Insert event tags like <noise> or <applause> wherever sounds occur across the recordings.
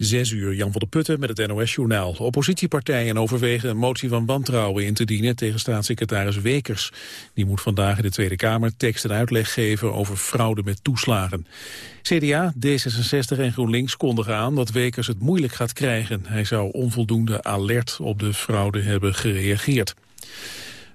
Zes uur, Jan van der Putten met het NOS-journaal. Oppositiepartijen overwegen een motie van wantrouwen in te dienen tegen staatssecretaris Wekers. Die moet vandaag in de Tweede Kamer tekst en uitleg geven over fraude met toeslagen. CDA, D66 en GroenLinks kondigen aan dat Wekers het moeilijk gaat krijgen. Hij zou onvoldoende alert op de fraude hebben gereageerd.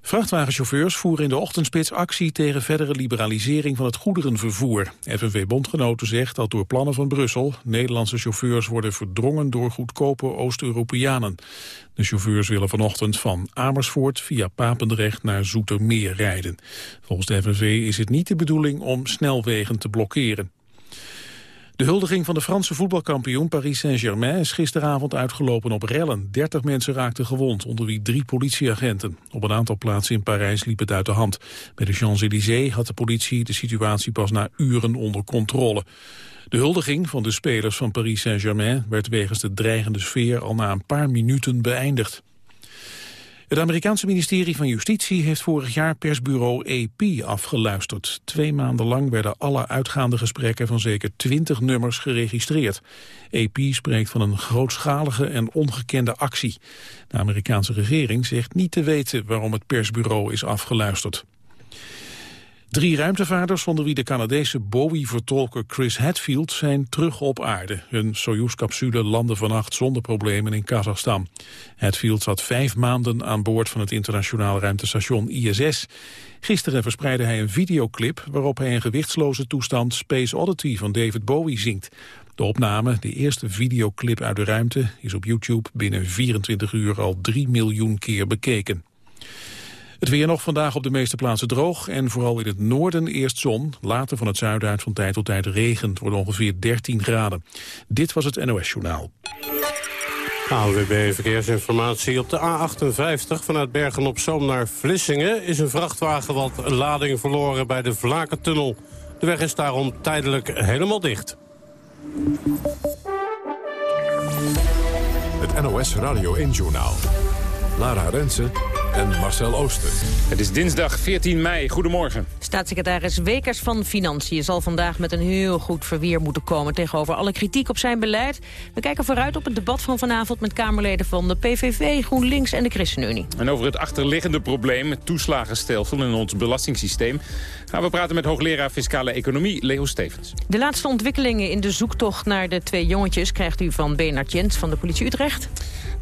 Vrachtwagenchauffeurs voeren in de ochtendspits actie tegen verdere liberalisering van het goederenvervoer. FNV-bondgenoten zegt dat door plannen van Brussel Nederlandse chauffeurs worden verdrongen door goedkope Oost-Europeanen. De chauffeurs willen vanochtend van Amersfoort via Papendrecht naar Zoetermeer rijden. Volgens de FNV is het niet de bedoeling om snelwegen te blokkeren. De huldiging van de Franse voetbalkampioen Paris Saint-Germain is gisteravond uitgelopen op rellen. 30 mensen raakten gewond, onder wie drie politieagenten. Op een aantal plaatsen in Parijs liep het uit de hand. Bij de Champs-Élysées had de politie de situatie pas na uren onder controle. De huldiging van de spelers van Paris Saint-Germain werd wegens de dreigende sfeer al na een paar minuten beëindigd. Het Amerikaanse ministerie van Justitie heeft vorig jaar persbureau AP afgeluisterd. Twee maanden lang werden alle uitgaande gesprekken van zeker twintig nummers geregistreerd. AP spreekt van een grootschalige en ongekende actie. De Amerikaanse regering zegt niet te weten waarom het persbureau is afgeluisterd. Drie ruimtevaarders, onder wie de Canadese Bowie-vertolker Chris Hadfield, zijn terug op aarde. Hun Soyuz-capsule landde vannacht zonder problemen in Kazachstan. Hadfield zat vijf maanden aan boord van het internationaal ruimtestation ISS. Gisteren verspreidde hij een videoclip waarop hij in gewichtsloze toestand Space Oddity van David Bowie zingt. De opname, de eerste videoclip uit de ruimte, is op YouTube binnen 24 uur al 3 miljoen keer bekeken. Het weer nog vandaag op de meeste plaatsen droog en vooral in het noorden eerst zon. Later van het zuiden uit van tijd tot tijd regent. Het wordt ongeveer 13 graden. Dit was het NOS Journaal. ANWB Verkeersinformatie. Op de A58 vanuit Bergen op Zoom naar Vlissingen... is een vrachtwagen wat lading verloren bij de Vlakentunnel. De weg is daarom tijdelijk helemaal dicht. Het NOS Radio 1-journaal. Lara Rensen en Marcel Ooster. Het is dinsdag 14 mei. Goedemorgen. Staatssecretaris Wekers van Financiën zal vandaag met een heel goed verweer moeten komen tegenover alle kritiek op zijn beleid. We kijken vooruit op het debat van vanavond met Kamerleden van de PVV, GroenLinks en de ChristenUnie. En over het achterliggende probleem, het toeslagenstelsel in ons belastingssysteem, gaan we praten met hoogleraar Fiscale Economie, Leo Stevens. De laatste ontwikkelingen in de zoektocht naar de twee jongetjes krijgt u van Bernard Jens van de politie Utrecht.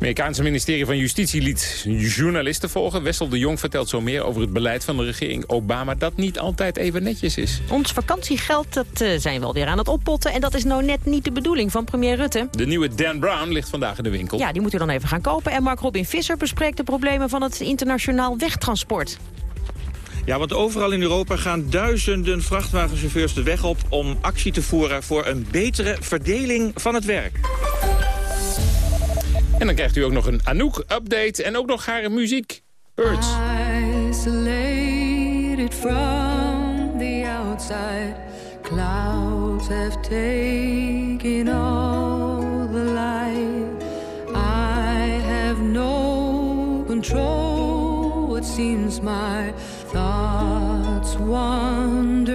Het Amerikaanse ministerie van Justitie liet journalisten volgen. Wessel de Jong vertelt zo meer over het beleid van de regering Obama... dat niet altijd even netjes is. Ons vakantiegeld dat, uh, zijn we alweer aan het oppotten... en dat is nou net niet de bedoeling van premier Rutte. De nieuwe Dan Brown ligt vandaag in de winkel. Ja, die moet u dan even gaan kopen. En Mark Robin Visser bespreekt de problemen van het internationaal wegtransport. Ja, want overal in Europa gaan duizenden vrachtwagenchauffeurs de weg op... om actie te voeren voor een betere verdeling van het werk. En dan krijgt u ook nog een Anouk-update en ook nog haar muziek. Birds. Isolated from the outside Clouds have taken all the light I have no control It seems my thoughts wander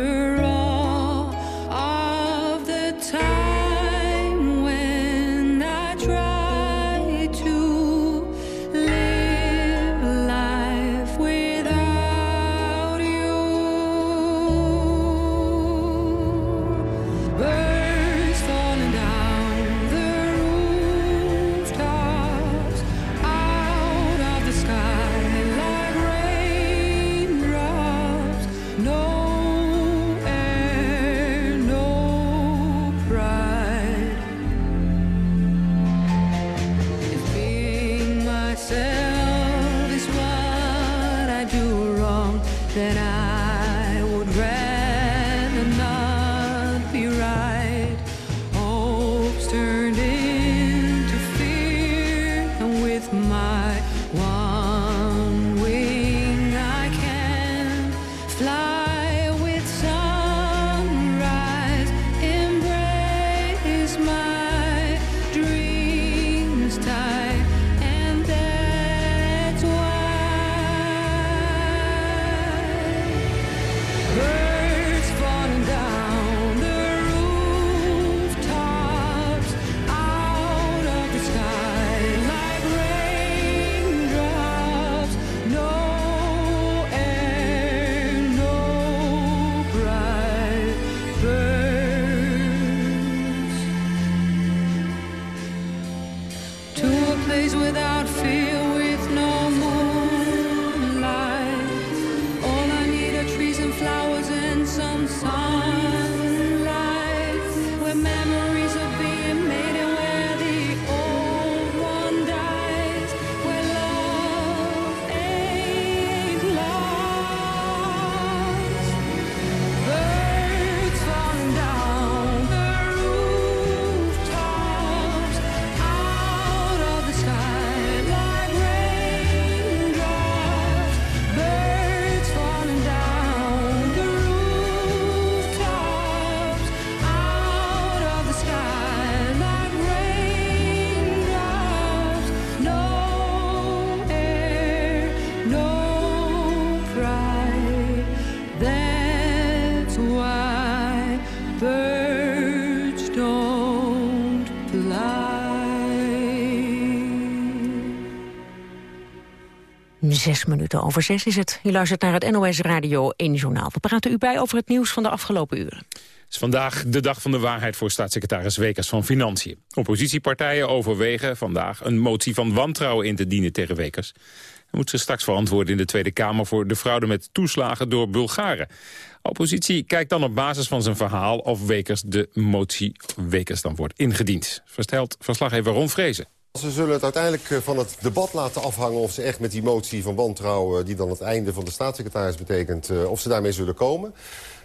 Zes minuten over zes is het. U luistert naar het NOS Radio 1 Journaal. We praten u bij over het nieuws van de afgelopen uren. Het is vandaag de dag van de waarheid voor staatssecretaris Wekers van Financiën. Oppositiepartijen overwegen vandaag een motie van wantrouwen in te dienen tegen Wekers. Hij moet zich straks verantwoorden in de Tweede Kamer voor de fraude met toeslagen door Bulgaren. Oppositie kijkt dan op basis van zijn verhaal of Wekers de motie Wekers dan wordt ingediend. Verstelt verslaggever Ron Vrezen. Ze zullen het uiteindelijk eh, van het debat laten afhangen... of ze echt met die motie van wantrouwen... die dan het einde van de staatssecretaris betekent... eh, of ze daarmee zullen komen.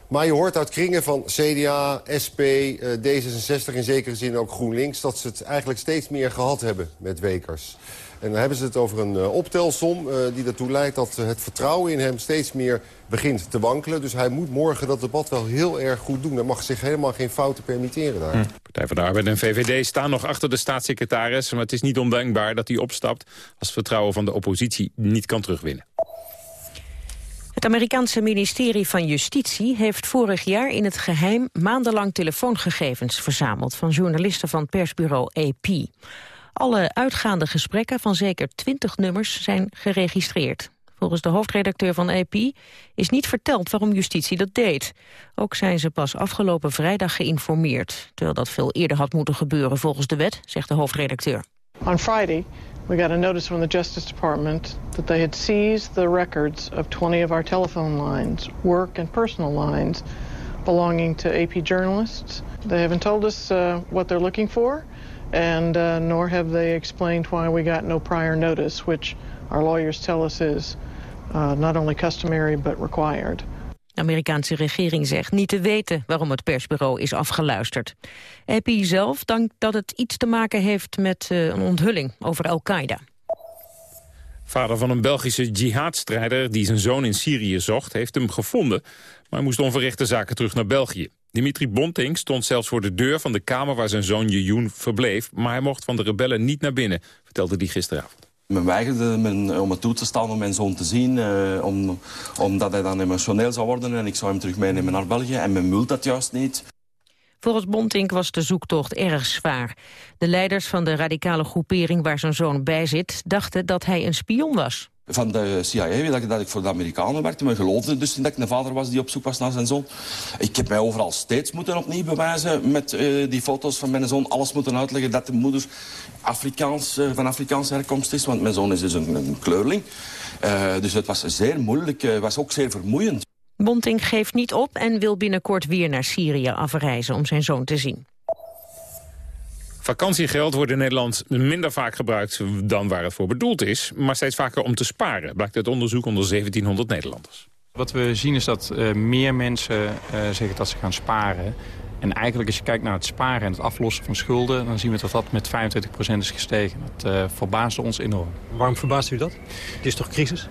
Maar je hoort uit kringen van CDA, SP, eh, D66... in zekere zin ook GroenLinks... dat ze het eigenlijk steeds meer gehad hebben met Wekers. En dan hebben ze het over een eh, optelsom eh, die ertoe leidt... dat eh, het vertrouwen in hem steeds meer begint te wankelen. Dus hij moet morgen dat debat wel heel erg goed doen. Hij mag zich helemaal geen fouten permitteren daar. Partij van de Arbeid en VVD staan nog achter de staatssecretaris... maar het is niet ondenkbaar dat hij opstapt... als het vertrouwen van de oppositie niet kan terugwinnen. Het Amerikaanse ministerie van Justitie heeft vorig jaar in het geheim maandenlang telefoongegevens verzameld van journalisten van persbureau AP. Alle uitgaande gesprekken van zeker twintig nummers zijn geregistreerd. Volgens de hoofdredacteur van AP is niet verteld waarom justitie dat deed. Ook zijn ze pas afgelopen vrijdag geïnformeerd, terwijl dat veel eerder had moeten gebeuren volgens de wet, zegt de hoofdredacteur. On Friday, we got a notice from the Justice Department that they had seized the records of 20 of our telephone lines, work and personal lines, belonging to AP journalists. They haven't told us uh, what they're looking for, and uh, nor have they explained why we got no prior notice, which our lawyers tell us is uh, not only customary but required. De Amerikaanse regering zegt niet te weten waarom het persbureau is afgeluisterd. AP zelf dankt dat het iets te maken heeft met eh, een onthulling over Al-Qaeda. Vader van een Belgische jihadstrijder die zijn zoon in Syrië zocht... heeft hem gevonden, maar hij moest onverrichte zaken terug naar België. Dimitri Bonting stond zelfs voor de deur van de kamer waar zijn zoon Jejoen verbleef... maar hij mocht van de rebellen niet naar binnen, vertelde hij gisteravond. Men weigerde men, om het toe te staan om mijn zoon te zien, eh, om, omdat hij dan emotioneel zou worden en ik zou hem terug meenemen naar België. En men wil dat juist niet. Volgens Bontink was de zoektocht erg zwaar. De leiders van de radicale groepering waar zijn zoon bij zit... dachten dat hij een spion was. Van de CIA dat ik, dat ik voor de Amerikanen werkte, maar geloofde dus dat ik een vader was die op zoek was naar zijn zoon. Ik heb mij overal steeds moeten opnieuw bewijzen met eh, die foto's van mijn zoon. Alles moeten uitleggen dat de moeder Afrikaans, eh, van Afrikaanse herkomst is, want mijn zoon is dus een, een kleurling. Eh, dus het was zeer moeilijk, het was ook zeer vermoeiend. Bonting geeft niet op en wil binnenkort weer naar Syrië afreizen om zijn zoon te zien. Vakantiegeld wordt in Nederland minder vaak gebruikt dan waar het voor bedoeld is... maar steeds vaker om te sparen, blijkt uit onderzoek onder 1700 Nederlanders. Wat we zien is dat uh, meer mensen uh, zeggen dat ze gaan sparen. En eigenlijk als je kijkt naar het sparen en het aflossen van schulden... dan zien we dat dat met 25% is gestegen. Dat uh, verbaasde ons enorm. Waarom verbaast u dat? Het is toch crisis?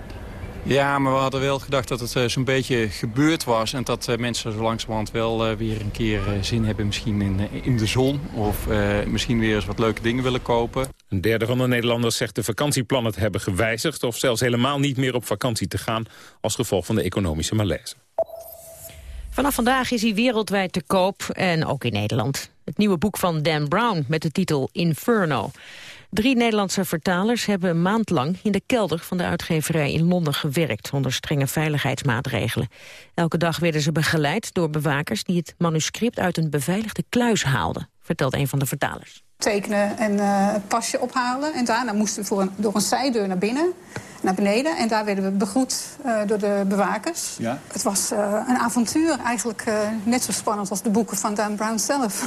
Ja, maar we hadden wel gedacht dat het uh, zo'n beetje gebeurd was... en dat uh, mensen zo langzamerhand wel uh, weer een keer zin hebben misschien in, in de zon... of misschien weer eens wat leuke dingen willen kopen. Een derde van de Nederlanders zegt de vakantieplannen te hebben gewijzigd... of zelfs helemaal niet meer op vakantie te gaan... als gevolg van de economische malaise. Vanaf vandaag is hij wereldwijd te koop en ook in Nederland. Het nieuwe boek van Dan Brown met de titel Inferno. Drie Nederlandse vertalers hebben een maand lang in de kelder van de uitgeverij in Londen gewerkt onder strenge veiligheidsmaatregelen. Elke dag werden ze begeleid door bewakers die het manuscript uit een beveiligde kluis haalden, vertelt een van de vertalers. tekenen en eh, het pasje ophalen. En daarna moesten we door een zijdeur naar binnen, naar beneden. En daar werden we begroet eh, door de bewakers. Ja. Het was eh, een avontuur, eigenlijk eh, net zo spannend als de boeken van Dan Brown zelf. <laughs>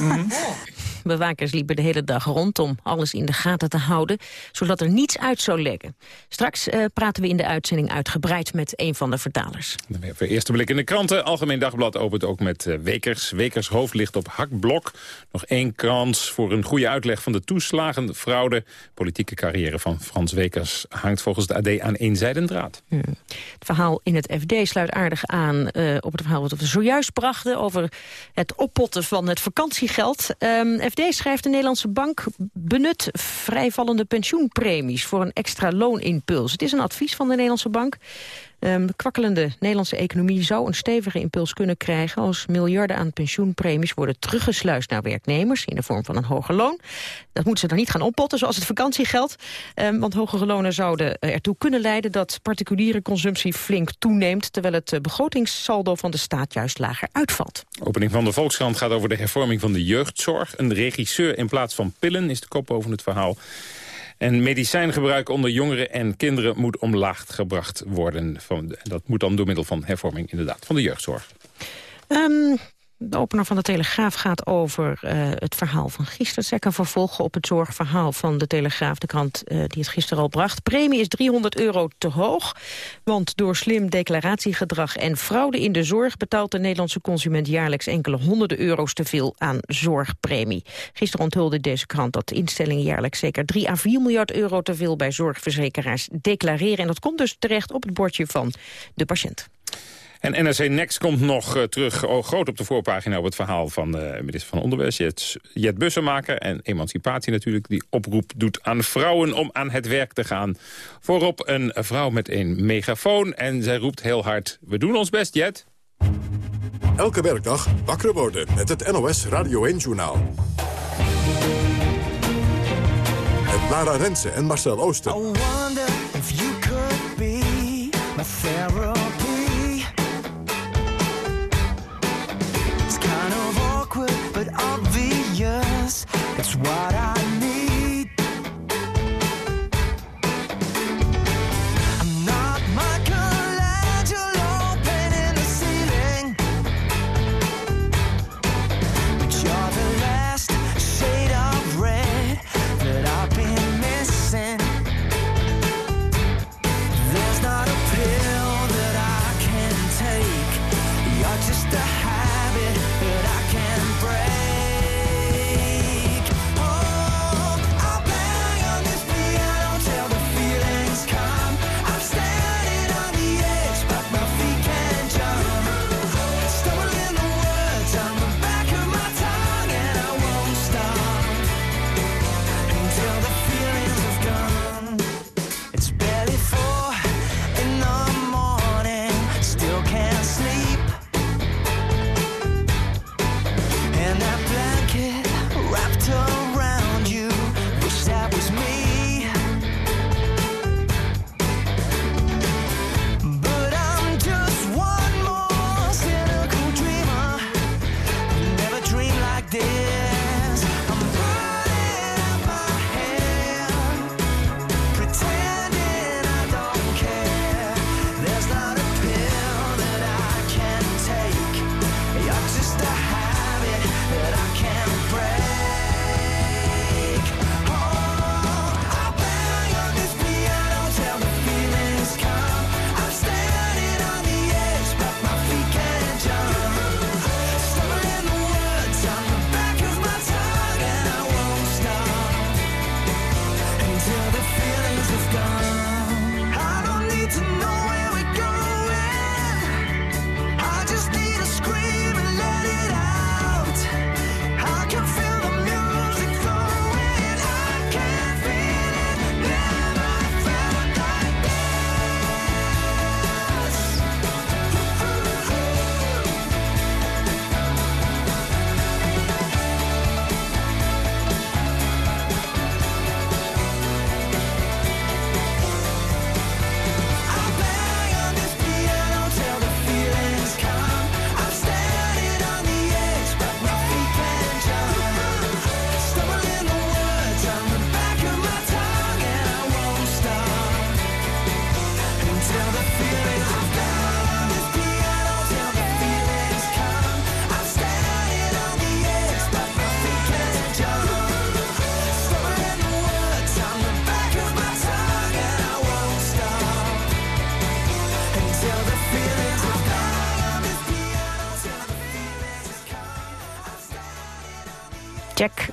Bewakers liepen de hele dag rond om alles in de gaten te houden... zodat er niets uit zou lekken. Straks eh, praten we in de uitzending uitgebreid met een van de vertalers. Dan eerste blik in de kranten. Algemeen Dagblad opent ook met Wekers. Wekers hoofd ligt op hakblok. Nog één kans voor een goede uitleg van de toeslagen, fraude. Politieke carrière van Frans Wekers hangt volgens de AD aan één draad. Het verhaal in het FD sluit aardig aan eh, op het verhaal wat we zojuist brachten... over het oppotten van het vakantiegeld. Ehm, FD schrijft de Nederlandse bank benut vrijvallende pensioenpremies... voor een extra loonimpuls. Het is een advies van de Nederlandse bank. Ehm, de kwakkelende Nederlandse economie zou een stevige impuls kunnen krijgen... als miljarden aan pensioenpremies worden teruggesluist naar werknemers... in de vorm van een hoger loon. Dat moeten ze dan niet gaan oppotten, zoals het vakantiegeld. Ehm, want hogere lonen zouden ertoe kunnen leiden... dat particuliere consumptie flink toeneemt... terwijl het eh, begrotingssaldo van de staat juist lager uitvalt. Opening van de Volkskrant gaat over de hervorming van de jeugdzorg. Een regisseur in plaats van pillen is de kop boven het verhaal. En medicijngebruik onder jongeren en kinderen moet omlaag gebracht worden. Van, dat moet dan door middel van hervorming inderdaad van de jeugdzorg. Ehm, de opener van de Telegraaf gaat over eh, het verhaal van gisteren. Het is een vervolg op het zorgverhaal van de Telegraaf, de krant eh, die het gisteren al bracht. Premie is 300 euro te hoog, want door slim declaratiegedrag en fraude in de zorg betaalt de Nederlandse consument jaarlijks enkele honderden euro's te veel aan zorgpremie. Gisteren onthulde deze krant dat instellingen jaarlijks zeker 3 à 4 miljard euro te veel bij zorgverzekeraars declareren. En dat komt dus terecht op het bordje van de patiënt. En NRC Next komt nog eh, terug oh, groot op de voorpagina... op het verhaal van de minister van Onderwijs, Jet, Jet Bussemaker... en emancipatie natuurlijk, die oproep doet aan vrouwen om aan het werk te gaan. Voorop een vrouw met een megafoon en zij roept heel hard... we doen ons best, Jet. Elke werkdag wakker worden met het NOS Radio 1-journaal. Met Lara Rensen en Marcel Ooster. What I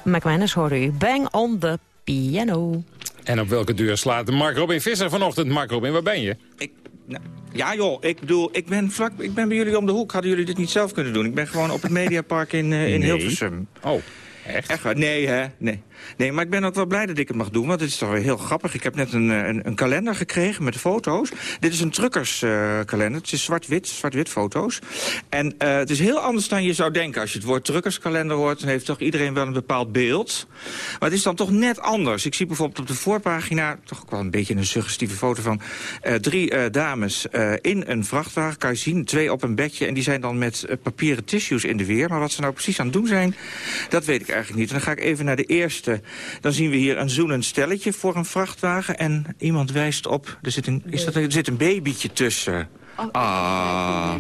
McManus hoorde u. Bang on the piano. En op welke deur slaat Mark Robin Visser vanochtend? Mark Robin, waar ben je? Nou, ja joh, ik bedoel, ik ben, vlak, ik ben bij jullie om de hoek. Hadden jullie dit niet zelf kunnen doen? Ik ben gewoon op het Mediapark in, eh, in Nee. Hilversum. Oh, echt? Echt waar? Nee, hè? Nee. Nee, maar ik ben ook wel blij dat ik het mag doen, want het is toch weer heel grappig. Ik heb net een, eh, een, een kalender gekregen met foto's. Dit is een truckerskalender. het is zwart-wit, zwart-wit foto's. En eh, het is heel anders dan je zou denken. Als je het woord truckerskalender hoort, dan heeft toch iedereen wel een bepaald beeld. Maar het is dan toch net anders. Ik zie bijvoorbeeld op de voorpagina, toch ook wel een beetje een suggestieve foto van... eh, drie dames in een vrachtwagen, kan je zien, twee op een bedje... en die zijn dan met papieren tissues in de weer. Maar wat ze nou precies aan het doen zijn, dat weet ik eigenlijk niet. En dan ga ik even naar de eerste. Dan zien we hier een zoenend stelletje voor een vrachtwagen. En iemand wijst op, er zit een, is dat, er zit een babytje tussen. Ah,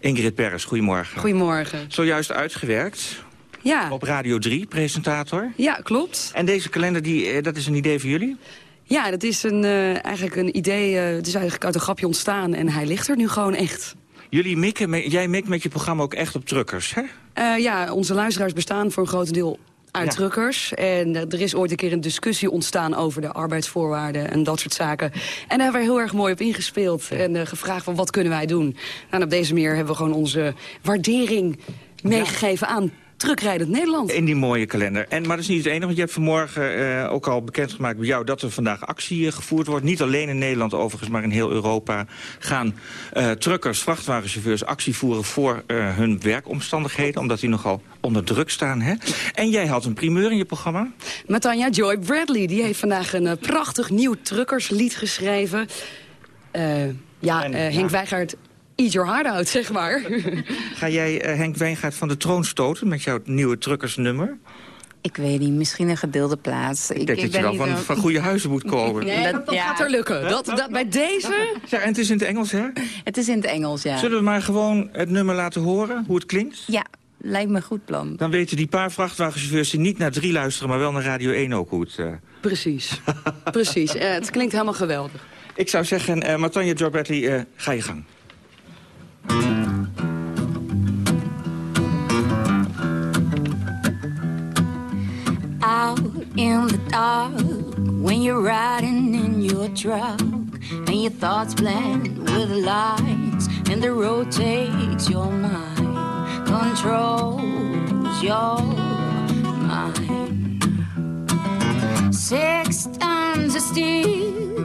Ingrid Peres, goedemorgen. Goedemorgen. Zojuist uitgewerkt. Ja. Op Radio 3, presentator. Ja, klopt. En deze kalender, die, eh, dat is een idee van jullie? Ja, dat is een, eh, eigenlijk een idee. eh, het is eigenlijk uit een grapje ontstaan en hij ligt er nu gewoon echt. Jullie mikken, jij mikt met je programma ook echt op truckers, hè? Ja, onze luisteraars bestaan voor een groot deel uit Ja. truckers. En eh, er is ooit een keer een discussie ontstaan over de arbeidsvoorwaarden en dat soort zaken. En daar hebben we heel erg mooi op ingespeeld en eh, gevraagd van wat kunnen wij doen. Nou, en op deze manier hebben we gewoon onze waardering meegegeven aan truckrijdend Nederland. In die mooie kalender. En, maar dat is niet het enige, want je hebt vanmorgen eh, ook al bekendgemaakt bij jou... dat er vandaag actie eh, gevoerd wordt. Niet alleen in Nederland overigens, maar in heel Europa... gaan eh, truckers, vrachtwagenchauffeurs actie voeren voor hun werkomstandigheden... omdat die nogal onder druk staan. Hè? En jij had een primeur in je programma. Met Tanja Joy Bradley. Die heeft vandaag een prachtig nieuw truckerslied geschreven. Ja, Henk Wijgaard, eat your heart out, zeg maar. Ga jij eh, Henk Wijngaard van de troon stoten met jouw nieuwe truckersnummer? Ik weet niet, misschien een gedeelde plaats. Ik denk dat je wel van, van goede huizen moet komen. Nee, dat, dat gaat er lukken. Dat, dat, bij deze... Ja, en het is in het Engels, hè? Het is in het Engels, ja. Zullen we maar gewoon het nummer laten horen, hoe het klinkt? Ja, lijkt me een goed plan. Dan weten die paar vrachtwagenchauffeurs die niet naar drie luisteren... maar wel naar Radio 1 ook hoe het... eh, Precies, <laughs> precies. Eh, het klinkt helemaal geweldig. Ik zou zeggen, eh Bradley, eh, ga je gang. Out in the dark when you're riding in your truck and your thoughts blend with the lights and the road takes your mind controls your mind. Six tons of steel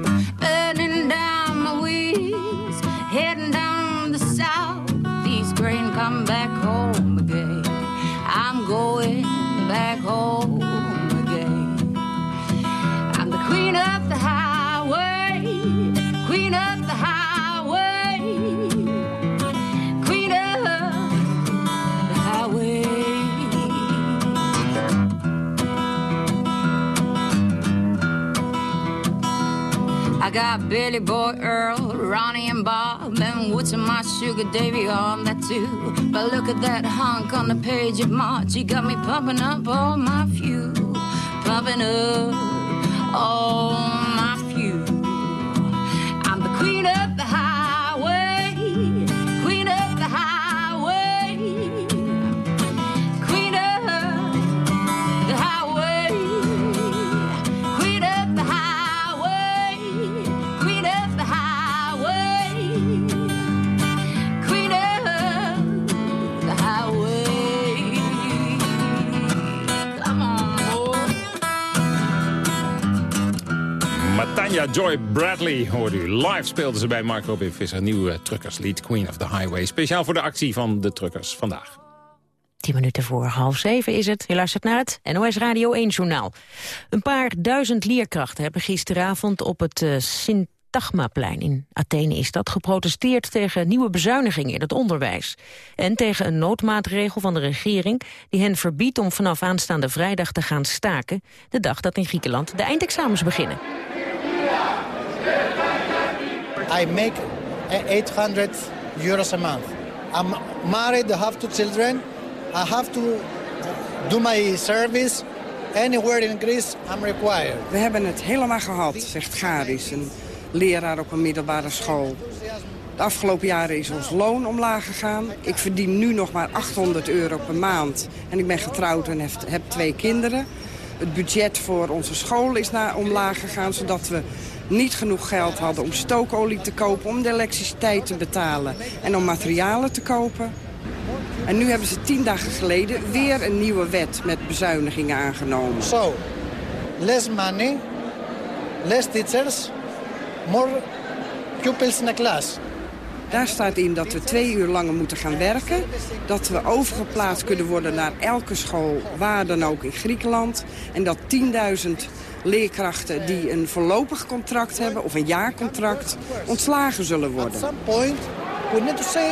come back home again i'm going back home again. I'm the queen of the highway, queen of the highway, queen of the highway. I got Billy Boy Earl, Ronnie and Bob, and Woods and my sugar Davy oh, on that too. But look at that hunk on the page of March. He got me pumping up all my fuel, pumping up all Joy Bradley hoorde u. Live speelden ze bij Mark Robin Visser. Nieuwe truckerslied Queen of the Highway. Speciaal voor de actie van de truckers vandaag. Tien minuten voor half zeven is het. Je luistert naar het NOS Radio 1-journaal. Een paar duizend leerkrachten hebben gisteravond op het uh, Sint Tagmaplein in Athene is dat geprotesteerd tegen nieuwe bezuinigingen in het onderwijs. En tegen een noodmaatregel van de regering die hen verbiedt om vanaf aanstaande vrijdag te gaan staken. De dag dat in Griekenland de eindexamens beginnen. I make uh, 800 euros a month. I'm married, I have two children. I have to do my service anywhere in Greece I'm required. We hebben het helemaal gehad, zegt Garis, een leraar op een middelbare school. De afgelopen jaren is ons loon omlaag gegaan. Ik verdien nu nog maar 800 euro per maand. En ik ben getrouwd en heb twee kinderen. Het budget voor onze school is naar omlaag gegaan... zodat we niet genoeg geld hadden om stookolie te kopen... om de elektriciteit te betalen en om materialen te kopen. En nu hebben ze tien dagen geleden weer een nieuwe wet met bezuinigingen aangenomen. So, less money, less teachers, more pupils in the class. Daar staat in dat we twee uur langer moeten gaan werken. Dat we overgeplaatst kunnen worden naar elke school, waar dan ook in Griekenland. En dat 10.000 leerkrachten die een voorlopig contract hebben, of een jaarcontract, ontslagen zullen worden. At some point, we need to say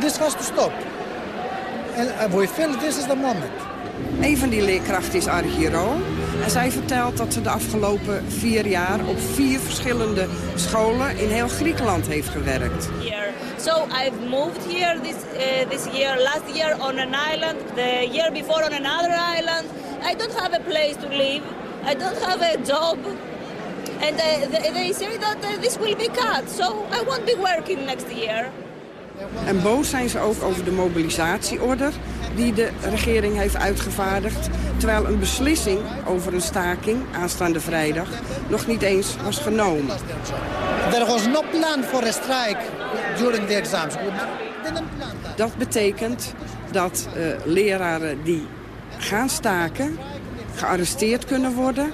this has to stop. And uh, we feel this is the moment. Een van die leerkrachten is Argiro. En zij vertelt dat ze de afgelopen vier jaar op vier verschillende scholen in heel Griekenland heeft gewerkt. here. So I've moved here this uh, this year, last year on an island, the year before on another island. I don't have a place to live. I don't have a job. And uh, they, say that uh, this will be cut, so I won't be working next year. En boos zijn ze ook over de mobilisatieorder die de regering heeft uitgevaardigd. Terwijl een beslissing over een staking aanstaande vrijdag nog niet eens was genomen. There was no plan for a strike during the exams. Dat betekent dat eh, leraren die gaan staken gearresteerd kunnen worden,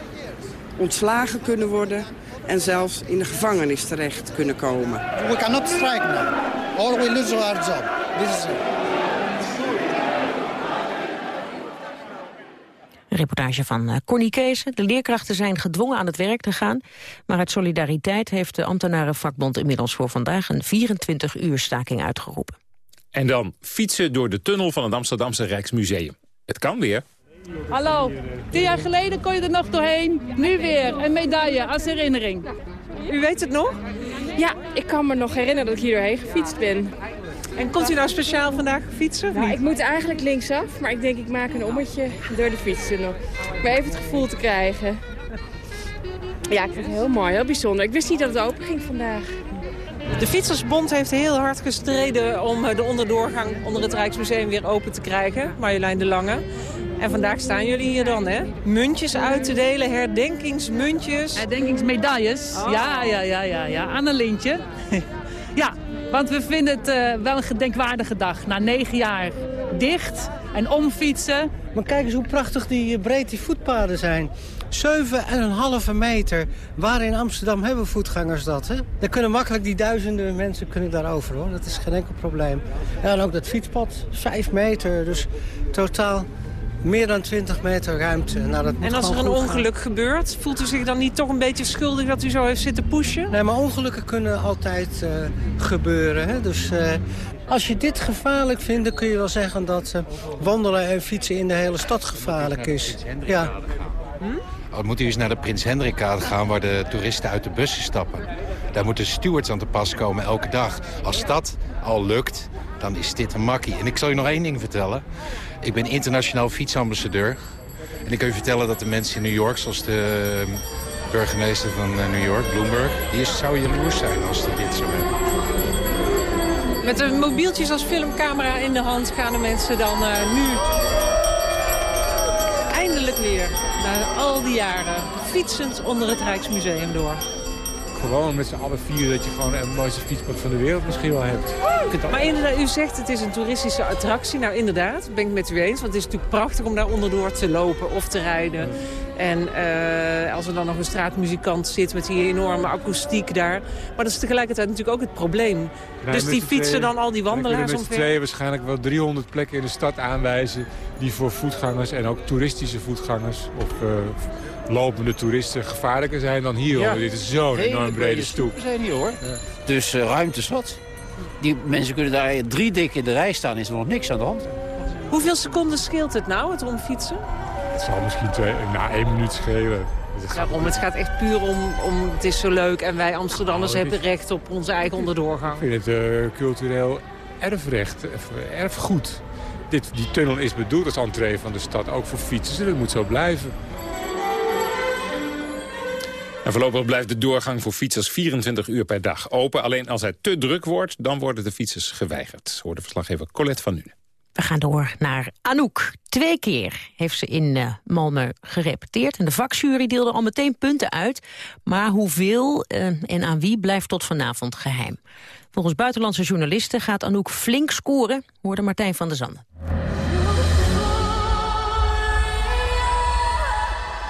ontslagen kunnen worden en zelfs in de gevangenis terecht kunnen komen. We cannot strike now, or we lose our job. This is it. Een reportage van eh, Connie Kees. De leerkrachten zijn gedwongen aan het werk te gaan. Maar uit solidariteit heeft de ambtenarenvakbond inmiddels voor vandaag een 24-uur staking uitgeroepen. En dan fietsen door de tunnel van het Amsterdamse Rijksmuseum. Het kan weer. Hallo, tien jaar geleden kon je er nog doorheen. Nu weer een medaille als herinnering. U weet het nog? Ja, ik kan me nog herinneren dat ik hier doorheen gefietst ben. En komt u nou speciaal vandaag fietsen? of Nou, niet? ik moet eigenlijk linksaf, maar ik denk ik maak een ommetje door de fietstunnel. Om even het gevoel te krijgen. Ja, ik vind het heel mooi, heel bijzonder. Ik wist niet dat het open ging vandaag. De Fietsersbond heeft heel hard gestreden om eh, de onderdoorgang onder het Rijksmuseum weer open te krijgen. Marjolein de Lange. En vandaag staan jullie hier dan, hè? Muntjes uit te delen, herdenkingsmuntjes. Herdenkingsmedailles. Ja, ja, ja, ja, ja. Aan een lintje. <laughs> ja, want we vinden het eh, wel een gedenkwaardige dag. Na negen jaar dicht en omfietsen. Maar kijk eens hoe prachtig die, eh, breed die voetpaden zijn. 7,5 meter. Waar in Amsterdam hebben voetgangers dat? Hè? Daar kunnen makkelijk die duizenden mensen kunnen daarover. Hoor. Dat is geen enkel probleem. Ja, en ook dat fietspad, 5 meter. Dus totaal meer dan 20 meter ruimte. Nou, dat En als er een gaan. ongeluk gebeurt, voelt u zich dan niet toch een beetje schuldig dat u zo heeft zitten pushen? Nee, maar ongelukken kunnen altijd eh, gebeuren. Hè? Dus eh, als je dit gevaarlijk vindt, dan kun je wel zeggen dat eh, wandelen en fietsen in de hele stad gevaarlijk is. Ja. Oh, dan moet u eens naar de Prins Hendrikade gaan waar de toeristen uit de bussen stappen. Daar moeten stewards aan te pas komen elke dag. Als dat al lukt, dan is dit een makkie. En ik zal u nog één ding vertellen. Ik ben internationaal fietsambassadeur. En ik kan u vertellen dat de mensen in New York, zoals de eh, burgemeester van eh, New York, Bloomberg... die zou jaloers zijn als die dit zou hebben. Met de mobieltjes als filmcamera in de hand gaan de mensen dan eh, nu eindelijk weer, na al die jaren, fietsend onder het Rijksmuseum door. Gewoon met z'n allen vier dat je gewoon het mooiste fietspad van de wereld misschien wel hebt. Maar inderdaad, u zegt het is een toeristische attractie. Nou inderdaad, ben ik met u eens. Want het is natuurlijk prachtig om daar onderdoor te lopen of te rijden. En eh, als er dan nog een straatmuzikant zit met die enorme akoestiek daar. Maar dat is tegelijkertijd natuurlijk ook het probleem. Dus die fietsen dan al die wandelaars omver. tweeën waarschijnlijk wel 300 plekken in de stad aanwijzen... die voor voetgangers en ook toeristische voetgangers... of eh, lopende toeristen gevaarlijker zijn dan hier. Ja. hoor. Dit is zo'n enorm brede stoep. zijn hier hoor. Dus uh, ruimte zat. Die mensen kunnen daar drie dik in de rij staan, is er nog niks aan de hand. Hoeveel seconden scheelt het nou, het omfietsen? Het zal misschien twee, na één minuut schelen. Daarom, het gaat echt puur om, om het is zo leuk en wij Amsterdammers hebben recht op onze eigen onderdoorgang. Ik vind het eh, cultureel erfrecht, erf- erfgoed. Dit, die tunnel is bedoeld als entree van de stad, ook voor fietsers. En dat moet zo blijven. En voorlopig blijft de doorgang voor fietsers 24 uur per dag open. Alleen als het te druk wordt, dan worden de fietsers geweigerd. Hoorde verslaggever Colette van Nuenen. We gaan door naar Anouk. Twee keer heeft ze in uh, Malmö gerepeteerd. En de vakjury deelde al meteen punten uit. Maar hoeveel uh, en aan wie blijft tot vanavond geheim. Volgens buitenlandse journalisten gaat Anouk flink scoren. Hoorde Martijn van der Zanden.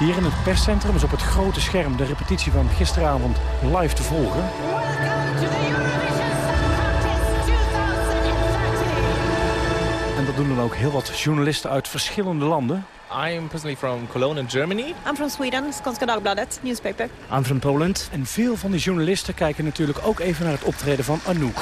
Hier in het perscentrum is op het grote scherm de repetitie van gisteravond live te volgen. En dat doen dan ook heel wat journalisten uit verschillende landen. I'm personally from Cologne in Germany. I'm from Sweden, Skånska Dagbladet, newspaper. I'm from Poland. En veel van die journalisten kijken natuurlijk ook even naar het optreden van Anouk.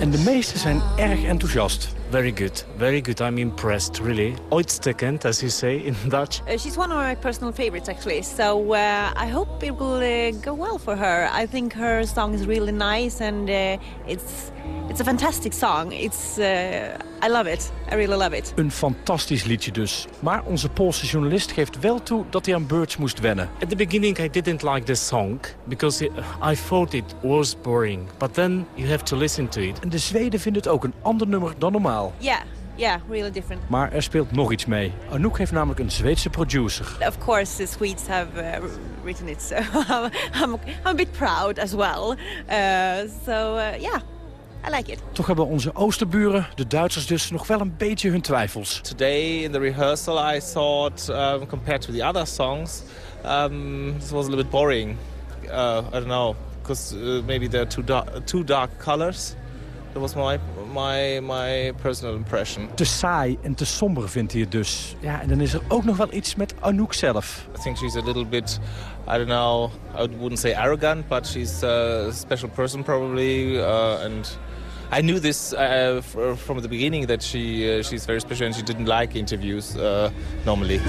En de meesten zijn erg enthousiast. Very good, very good. I'm impressed, really. Uitstekkend, as you say in <laughs> Dutch. Uh, she's one of my personal favorites, actually. So uh, I hope it will uh, go well for her. I think her song is really nice, and uh, it's it's a fantastic song. It's uh, I love it. I really love it. Een fantastisch liedje dus. Maar onze Poolse journalist geeft wel toe dat hij aan Birds moest wennen. At the beginning I didn't like the song because it, I thought it was boring. But then you have to listen to it. En de Zweden vinden het ook een ander nummer dan normaal. Yeah. Yeah, really different. Maar er speelt nog iets mee. Anouk heeft namelijk een Zweedse producer. Of course, the Swedes have uh, written it, so <laughs> I'm, I'm a bit proud as well. Uh, so, uh, yeah. I like it. Toch hebben onze oosterburen, de Duitsers dus, nog wel een beetje hun twijfels. Today in the rehearsal I thought, um, compared to the other songs, um, this was a little bit boring. Uh, I don't know, because uh, maybe they're too too dark colors. That was my, my, my personal impression. Te saai en te somber vindt hij het dus. Ja, en dan is er ook nog wel iets met Anouk zelf. I think she's a little bit, I don't know, I wouldn't say arrogant, but she's a special person probably. Uh, and I knew this uh, from the beginning that she uh, she's very special and she didn't like interviews uh, normally.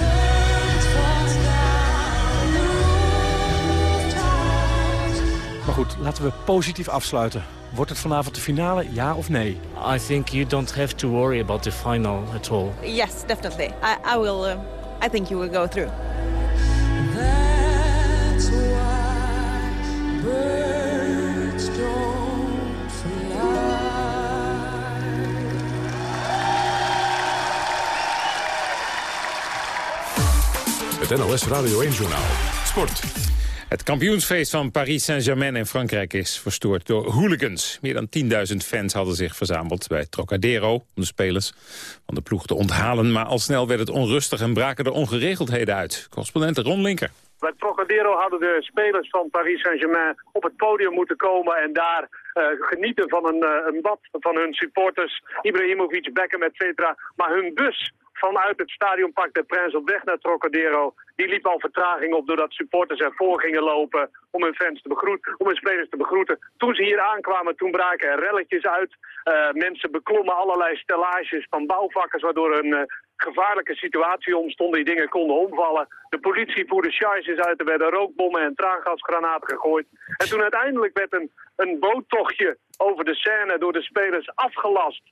Maar goed, laten we positief afsluiten. Wordt het vanavond de finale, ja of nee? I think you don't have to worry about the final at all. Yes, definitely. I, I will. Uh, I think you will go through. That's why birds don't Het NLS Radio 1-journaal. Sport. Het kampioensfeest van Paris Saint-Germain in Frankrijk is verstoord door hooligans. Meer dan 10.000 fans hadden zich verzameld bij Trocadero om de spelers van de ploeg te onthalen. Maar al snel werd het onrustig en braken er ongeregeldheden uit. Correspondent Ron Linker. Bij Trocadero hadden de spelers van Paris Saint-Germain op het podium moeten komen en daar uh, genieten van een, uh, een bad van hun supporters, Ibrahimovic, Beckham, et cetera. Maar hun bus vanuit het stadion Parc des Princes op weg naar Trocadero, die liep al vertraging op doordat supporters ervoor gingen lopen om hun fans te begroeten, om hun spelers te begroeten. Toen ze hier aankwamen, toen braken er relletjes uit. Uh, mensen beklommen allerlei stellages van bouwvakkers, waardoor een uh, gevaarlijke situatie ontstond. Die dingen konden omvallen. De politie voerde charges uit, er werden rookbommen en traangasgranaten gegooid. En toen uiteindelijk werd een, een boottochtje over de Seine door de spelers afgelast.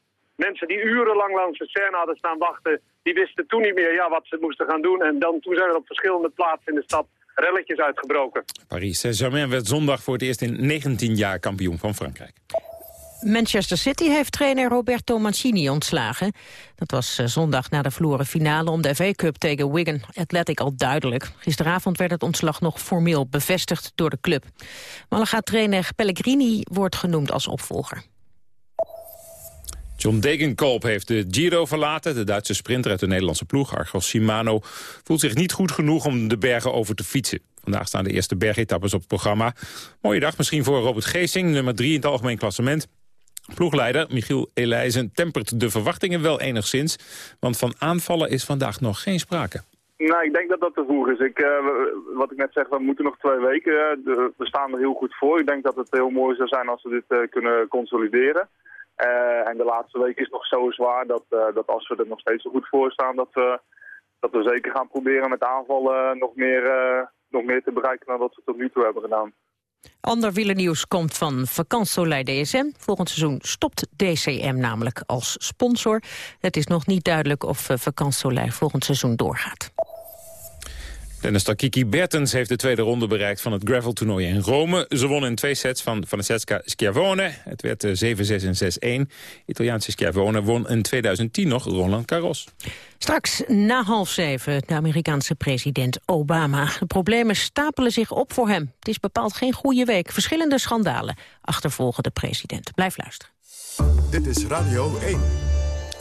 Mensen die urenlang langs de Seine hadden staan wachten, die wisten toen niet meer ja, wat ze moesten gaan doen. En dan, toen zijn er op verschillende plaatsen in de stad relletjes uitgebroken. Paris Saint-Germain werd zondag voor het eerst in 19 jaar kampioen van Frankrijk. Manchester City heeft trainer Roberto Mancini ontslagen. Dat was zondag na de verloren finale om de FA Cup tegen Wigan Athletic al duidelijk. Gisteravond werd het ontslag nog formeel bevestigd door de club. Malaga-trainer Pellegrini wordt genoemd als opvolger. John Degenkolb heeft de Giro verlaten. De Duitse sprinter uit de Nederlandse ploeg, Argos Shimano... voelt zich niet goed genoeg om de bergen over te fietsen. Vandaag staan de eerste bergetappes op het programma. Mooie dag misschien voor Robert Geesing, nummer 3 in het algemeen klassement. Ploegleider Michiel Elijzen tempert de verwachtingen wel enigszins... want van aanvallen is vandaag nog geen sprake. Nou, ik denk dat dat te vroeg is. Ik, uh, wat ik net zeg, we moeten nog twee weken. De, we staan er heel goed voor. Ik denk dat het heel mooi zou zijn als we dit uh, kunnen consolideren. Uh, en de laatste week is nog zo zwaar dat, uh, dat als we er nog steeds zo goed voor staan... dat we, dat we zeker gaan proberen met aanvallen nog meer, uh, nog meer te bereiken dan wat we tot nu toe hebben gedaan. Ander wielernieuws komt van Vacances Soleil DSM. Volgend seizoen stopt DCM namelijk als sponsor. Het is nog niet duidelijk of eh, Vacances Soleil volgend seizoen doorgaat. Tennisster Kiki Bertens heeft de tweede ronde bereikt van het graveltoernooi in Rome. Ze won in twee sets van Francesca Schiavone. Het werd eh, 7-6 en 6-1. Italiaanse Schiavone won in 2010 nog Roland Garros. Straks na half zeven de Amerikaanse president Obama. De problemen stapelen zich op voor hem. Het is bepaald geen goede week. Verschillende schandalen achtervolgen de president. Blijf luisteren. Dit is Radio 1.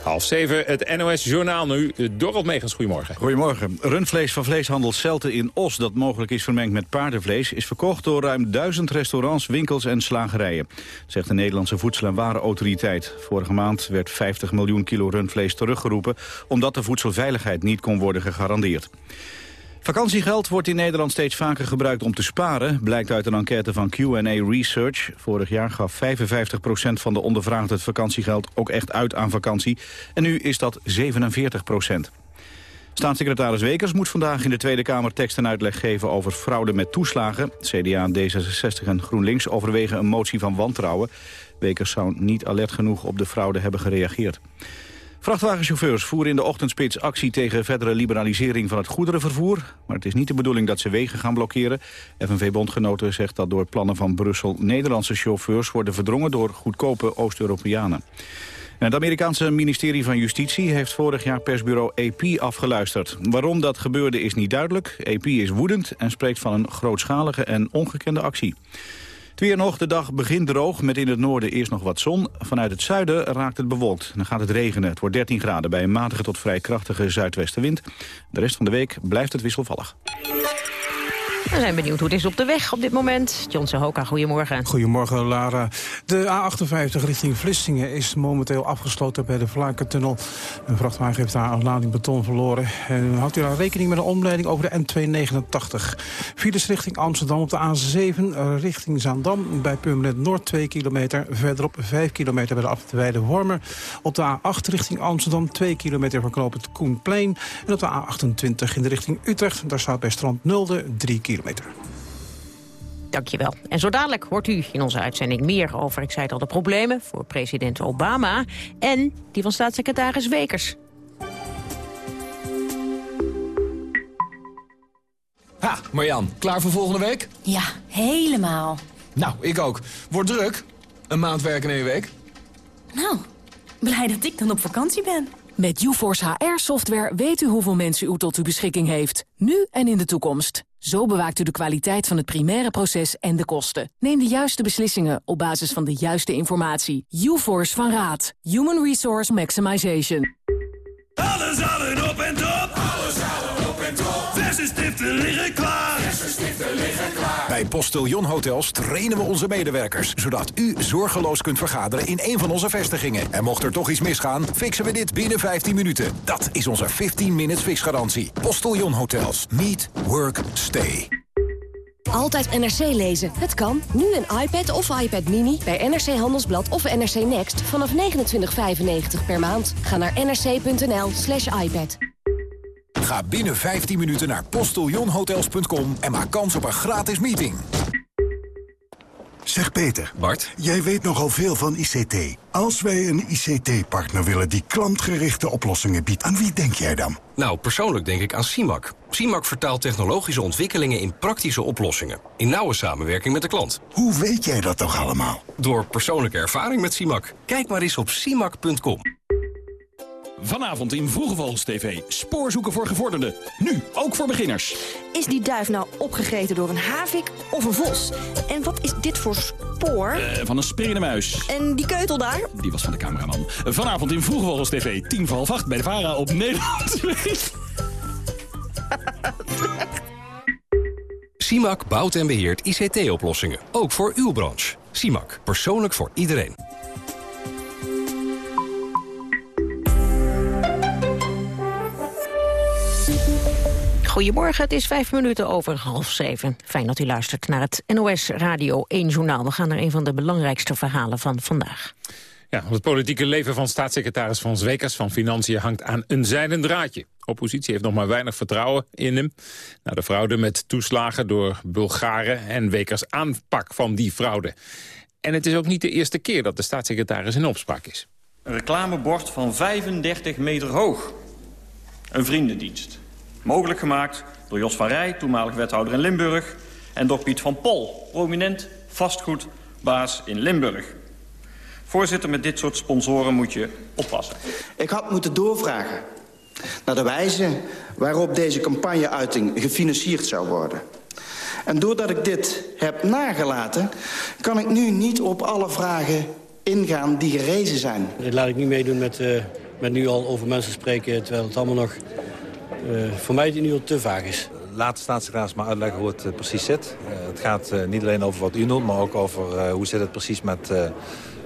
Half zeven, het NOS-journaal nu. Dorot Megens, goedemorgen. Goedemorgen. Rundvlees van vleeshandel Celte in Os, dat mogelijk is vermengd met paardenvlees... is verkocht door ruim duizend restaurants, winkels en slagerijen. Zegt de Nederlandse Voedsel- en Warenautoriteit. Vorige maand werd 50 miljoen kilo rundvlees teruggeroepen... omdat de voedselveiligheid niet kon worden gegarandeerd. Vakantiegeld wordt in Nederland steeds vaker gebruikt om te sparen... blijkt uit een enquête van Q&A Research. Vorig jaar gaf 55% van de ondervraagden het vakantiegeld ook echt uit aan vakantie. En nu is dat 47% Staatssecretaris Wekers moet vandaag in de Tweede Kamer tekst en uitleg geven over fraude met toeslagen. CDA, D66 en GroenLinks overwegen een motie van wantrouwen. Wekers zou niet alert genoeg op de fraude hebben gereageerd. Vrachtwagenchauffeurs voeren in de ochtendspits actie tegen verdere liberalisering van het goederenvervoer. Maar het is niet de bedoeling dat ze wegen gaan blokkeren. FNV-bondgenoten zegt dat door plannen van Brussel Nederlandse chauffeurs worden verdrongen door goedkope Oost-Europeanen. En Het Amerikaanse ministerie van Justitie heeft vorig jaar persbureau AP afgeluisterd. Waarom dat gebeurde is niet duidelijk. AP is woedend en spreekt van een grootschalige en ongekende actie. Het weer nog, de dag begint droog, met in het noorden eerst nog wat zon. Vanuit het zuiden raakt het bewolkt. Dan gaat het regenen. Het wordt 13 graden bij een matige tot vrij krachtige zuidwestenwind. De rest van de week blijft het wisselvallig. We zijn benieuwd hoe het is op de weg op dit moment. John Sehoka, goedemorgen. Goedemorgen, Lara. De A58 richting Vlissingen is momenteel afgesloten bij de Vlakentunnel. Een vrachtwagen heeft daar een lading beton verloren. En houdt u daar rekening met een omleiding over de N289. Files richting Amsterdam op de A7 richting Zaandam. Bij Purmerend Noord 2 kilometer. Verderop 5 kilometer bij de afweide Wormer. Op de A8 richting Amsterdam 2 kilometer van knooppunt Koenplein. En op de A28 in de richting Utrecht. Daar staat bij Strand Nulde 3 kilometer. Dankjewel. En zo dadelijk hoort u in onze uitzending meer over, ik zei het al, de problemen voor president Obama en die van staatssecretaris Wekers. Ha, Marjan, klaar voor volgende week? Ja, helemaal. Nou, ik ook. Wordt druk. Een maand werken in één week. Nou, blij dat ik dan op vakantie ben. Met UForce HR-software weet u hoeveel mensen u tot uw beschikking heeft. Nu en in de toekomst. Zo bewaakt u de kwaliteit van het primaire proces en de kosten. Neem de juiste beslissingen op basis van de juiste informatie. UForce van Raad. Human Resource Maximization. Alles halen op en top. Alles halen op en top. Verse stiften liggen klaar. Bij Postillon Hotels trainen we onze medewerkers... zodat u zorgeloos kunt vergaderen in een van onze vestigingen. En mocht er toch iets misgaan, fixen we dit binnen 15 minuten. Dat is onze 15 minutes fixgarantie. Postillon Hotels. Meet, work, stay. Altijd NRC lezen. Het kan. Nu een iPad of iPad Mini bij NRC Handelsblad of NRC Next vanaf 29,95 per maand. Ga naar nrc.nl slash iPad. Ga binnen 15 minuten naar postillonhotels.com en maak kans op een gratis meeting. Zeg Peter. Bart. Jij weet nogal veel van ICT. Als wij een ICT-partner willen die klantgerichte oplossingen biedt, aan wie denk jij dan? Nou, persoonlijk denk ik aan CIMAC. CIMAC vertaalt technologische ontwikkelingen in praktische oplossingen. In nauwe samenwerking met de klant. Hoe weet jij dat toch allemaal? Door persoonlijke ervaring met CIMAC. Kijk maar eens op CIMAC.com. Vanavond in Vroege Vogels TV. Spoorzoeken voor gevorderden. Nu, ook voor beginners. Is die duif nou opgegeten door een havik of een vos? En wat is dit voor spoor? Eh, van een springende muis. En die keutel daar? Die was van de cameraman. Vanavond in Vroege Vogels TV. 10 voor half acht bij de VARA op Nederland. <laughs> CIMAC bouwt en beheert ICT-oplossingen. Ook voor uw branche. CIMAC. Persoonlijk voor iedereen. Goedemorgen, het is vijf minuten over half zeven. Fijn dat u luistert naar het NOS Radio 1 Journaal. We gaan naar een van de belangrijkste verhalen van vandaag. Ja, het politieke leven van staatssecretaris Van Zwekers van Financiën hangt aan een zijden draadje. Oppositie heeft nog maar weinig vertrouwen in hem. Nou, de fraude met toeslagen door Bulgaren en Wekers aanpak van die fraude. En het is ook niet de eerste keer dat de staatssecretaris in opspraak is. Een reclamebord van 35 meter hoog. Een vriendendienst. Mogelijk gemaakt door Jos van Rij, toenmalig wethouder in Limburg... en door Piet van Pol, prominent vastgoedbaas in Limburg. Voorzitter, met dit soort sponsoren moet je oppassen. Ik had moeten doorvragen naar de wijze waarop deze campagneuiting gefinancierd zou worden. En doordat ik dit heb nagelaten, kan ik nu niet op alle vragen ingaan die gerezen zijn. Dit laat ik niet meedoen met, uh, met nu al over mensen spreken... terwijl het allemaal nog uh, voor mij nu al te vaag is. Laat de staatssecretaris maar uitleggen hoe het uh, precies zit. het gaat niet alleen over wat u noemt, maar ook over hoe zit het precies met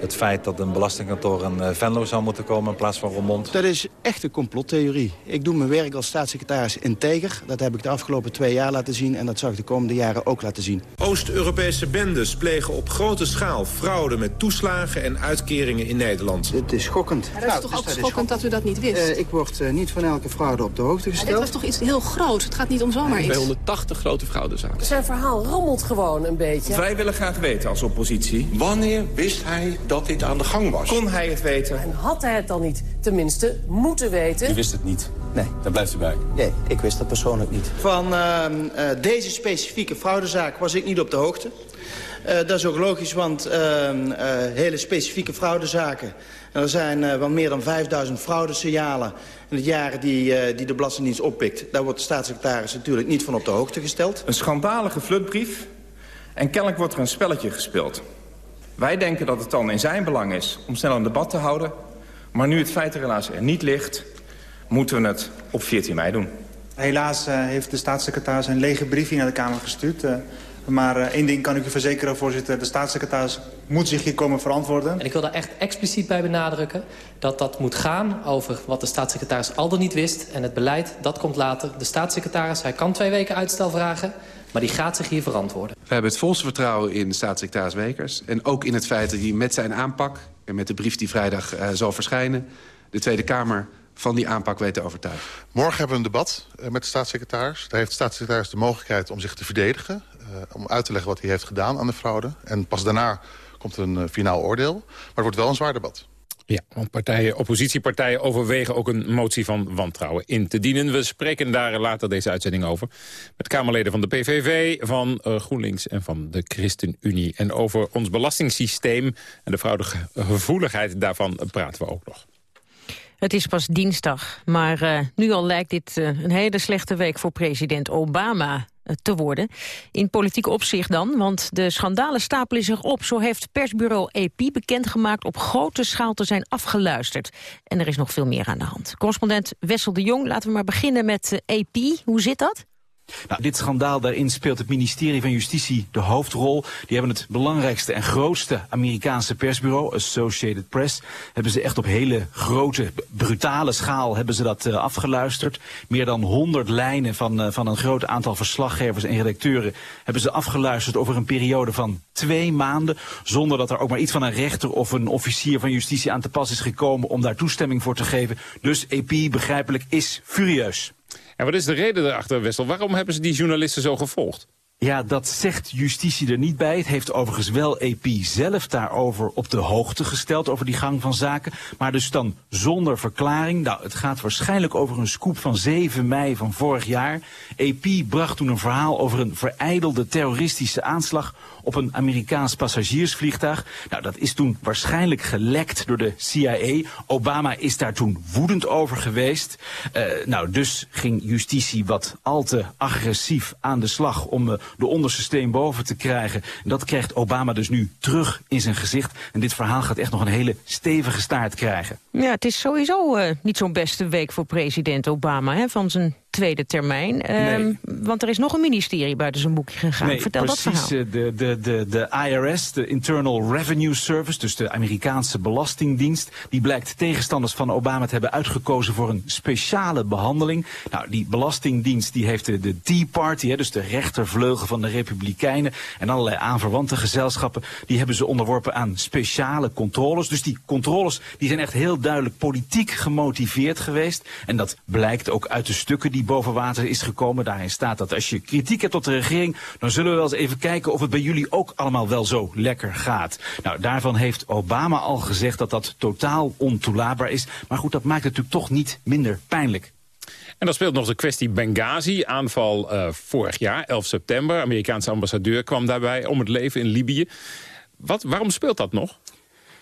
het feit dat een belastingkantoor in eh, Venlo zou moeten komen in plaats van Roermond. Dat is echt een complottheorie. Ik doe mijn werk als staatssecretaris integer. Dat heb ik de afgelopen twee jaar laten zien en dat zal ik de komende jaren ook laten zien. Oost-Europese bendes plegen op grote schaal fraude met toeslagen en uitkeringen in Nederland. Het is schokkend. Maar het is toch ook dus schokkend dat u dat niet wist? Uh, ik word uh, niet van elke fraude op de hoogte gesteld. dit was toch iets heel groots? Het gaat niet om zomaar iets. 280 grote fraudezaken. Zijn verhaal rommelt gewoon een beetje. Wij willen graag weten als oppositie... wanneer wist hij dat dit aan de gang was. Kon hij het weten? En had hij het dan niet tenminste moeten weten? U wist het niet? Nee. Daar blijft u bij? Nee, ik wist dat persoonlijk niet. Van uh, uh, deze specifieke fraudezaak was ik niet op de hoogte. Uh, dat is ook logisch, want hele specifieke fraudezaken... er zijn wel meer dan 5000 fraudesignalen in het jaren die, die de Belastingdienst oppikt. Daar wordt de staatssecretaris natuurlijk niet van op de hoogte gesteld. Een schandalige flutbrief en kennelijk wordt er een spelletje gespeeld. Wij denken dat het dan in zijn belang is om snel een debat te houden. Maar nu het feit er helaas er niet ligt, moeten we het op 14 mei doen. Helaas uh, heeft de staatssecretaris een lege briefje naar de Kamer gestuurd. Uh, maar uh, één ding kan ik u verzekeren, voorzitter. De staatssecretaris moet zich hier komen verantwoorden. En ik wil daar echt expliciet bij benadrukken... dat dat moet gaan over wat de staatssecretaris al dan niet wist. En het beleid, dat komt later. De staatssecretaris, hij kan twee weken uitstel vragen... Maar die gaat zich hier verantwoorden. We hebben het volste vertrouwen in staatssecretaris Wekers. En ook in het feit dat hij met zijn aanpak... en met de brief die vrijdag uh, zal verschijnen... de Tweede Kamer van die aanpak weet te overtuigen. Morgen hebben we een debat uh, met de staatssecretaris. Daar heeft de staatssecretaris de mogelijkheid om zich te verdedigen. Uh, om uit te leggen wat hij heeft gedaan aan de fraude. En pas daarna komt een finaal oordeel. Maar het wordt wel een zwaar debat. Ja, want partijen, oppositiepartijen overwegen ook een motie van wantrouwen in te dienen. We spreken daar later deze uitzending over. Met Kamerleden van de PVV, van uh, GroenLinks en van de ChristenUnie. En over ons belastingssysteem en de fraudegevoeligheid daarvan praten we ook nog. Het is pas dinsdag, maar uh, nu al lijkt dit een hele slechte week voor president Obama te worden. In politiek opzicht dan, want de schandalen stapelen zich op. Zo heeft persbureau AP bekendgemaakt op grote schaal te zijn afgeluisterd. En er is nog veel meer aan de hand. Correspondent Wessel de Jong, laten we maar beginnen met AP. Hoe zit dat? Nou, dit schandaal, daarin speelt het ministerie van Justitie de hoofdrol. Die hebben het belangrijkste en grootste Amerikaanse persbureau, Associated Press, hebben ze echt op hele grote, brutale schaal hebben ze dat uh, afgeluisterd. Meer dan 100 lijnen van, uh, van een groot aantal verslaggevers en redacteuren hebben ze afgeluisterd over een periode van twee maanden, zonder dat er ook maar iets van een rechter of een officier van justitie aan te pas is gekomen om daar toestemming voor te geven. Dus EP, begrijpelijk, is furieus. En wat is de reden daarachter, Wessel? Waarom hebben ze die journalisten zo gevolgd? Ja, dat zegt justitie er niet bij. Het heeft overigens wel EP zelf daarover op de hoogte gesteld, over die gang van zaken. Maar dus dan zonder verklaring. Nou, het gaat waarschijnlijk over een scoop van 7 mei van vorig jaar. EP bracht toen een verhaal over een vereidelde terroristische aanslag op een Amerikaans passagiersvliegtuig. Nou, dat is toen waarschijnlijk gelekt door de CIA. Obama is daar toen woedend over geweest. Uh, nou, dus ging justitie wat al te agressief aan de slag om uh, de onderste steen boven te krijgen. Dat krijgt Obama dus nu terug in zijn gezicht. En dit verhaal gaat echt nog een hele stevige staart krijgen. Ja, het is sowieso uh, niet zo'n beste week voor president Obama. Hè? Van zijn tweede termijn. Ehm, Want er is nog een ministerie buiten zijn boekje gegaan. Nee, Vertel precies, dat verhaal. eh, De, de, de, de IRS, de Internal Revenue Service, dus de Amerikaanse Belastingdienst, die blijkt tegenstanders van Obama te hebben uitgekozen voor een speciale behandeling. Nou, die Belastingdienst die heeft de, de Tea Party, hè, dus de rechtervleugel van de Republikeinen en allerlei aanverwante gezelschappen, die hebben ze onderworpen aan speciale controles. Dus die controles die zijn echt heel duidelijk politiek gemotiveerd geweest. En dat blijkt ook uit de stukken die boven water is gekomen. Daarin staat dat als je kritiek hebt op de regering, dan zullen we wel eens even kijken of het bij jullie ook allemaal wel zo lekker gaat. Nou, daarvan heeft Obama al gezegd dat dat totaal ontoelaatbaar is. Maar goed, dat maakt het natuurlijk toch niet minder pijnlijk. En dan speelt nog de kwestie Benghazi. Aanval eh, vorig jaar, 11 september. Amerikaanse ambassadeur kwam daarbij om het leven in Libië. Wat, waarom speelt dat nog?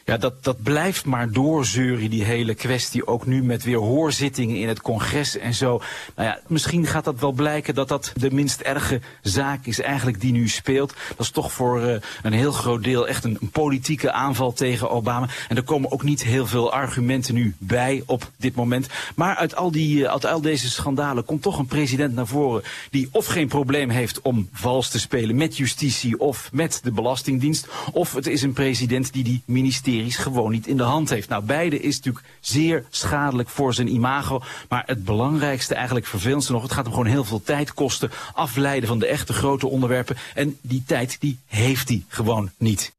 Ja, dat, dat blijft maar doorzeuren, die hele kwestie. Ook nu met weer hoorzittingen in het congres en zo. Nou ja, misschien gaat dat wel blijken dat dat de minst erge zaak is eigenlijk die nu speelt. Dat is toch voor uh, een heel groot deel echt een, politieke aanval tegen Obama. En er komen ook niet heel veel argumenten nu bij op dit moment. Maar uit al, die, uh, uit al deze schandalen komt toch een president naar voren... die of geen probleem heeft om vals te spelen met justitie of met de Belastingdienst... of het is een president die die ministerie gewoon niet in de hand heeft. Nou, beide is natuurlijk zeer schadelijk voor zijn imago. Maar het belangrijkste, eigenlijk vervelendste nog... het gaat hem gewoon heel veel tijd kosten. Afleiden van de echte grote onderwerpen. En die tijd, die heeft hij gewoon niet.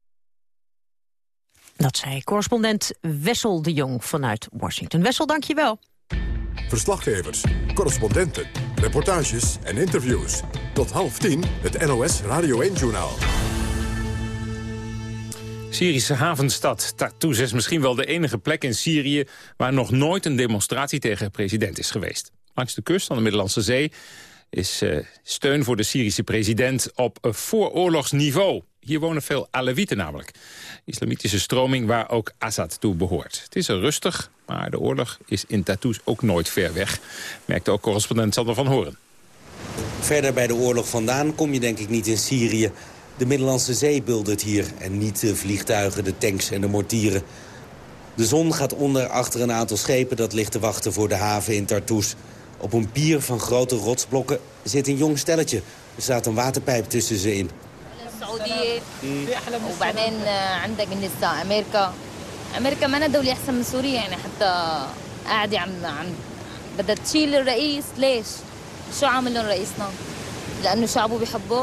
Dat zei correspondent Wessel de Jong vanuit Washington. Wessel, dank je wel. Verslaggevers, correspondenten, reportages en interviews. Tot half tien het NOS Radio 1-journaal. Syrische havenstad Tartus is misschien wel de enige plek in Syrië... waar nog nooit een demonstratie tegen de president is geweest. Langs de kust van de Middellandse Zee is uh, steun voor de Syrische president op uh, vooroorlogsniveau. Hier wonen veel Alewieten namelijk. Islamitische stroming waar ook Assad toe behoort. Het is er rustig, maar de oorlog is in Tartus ook nooit ver weg. Merkte ook correspondent Sander van Horen. Verder bij de oorlog vandaan kom je denk ik niet in Syrië. De Middellandse Zee buldert hier en niet de vliegtuigen, de tanks en de mortieren. De zon gaat onder achter een aantal schepen dat ligt te wachten voor de haven in Tartus. Op een pier van grote rotsblokken zit een jong stelletje. Er staat een waterpijp tussen ze in. وبعدين عندك بالنسبة أمريكا أمريكا ما دولة أحسن من سوريا يعني حتى قاعدة عم عم بدها تشيل الرئيس ليش؟ شو عامل لهم رئيسنا؟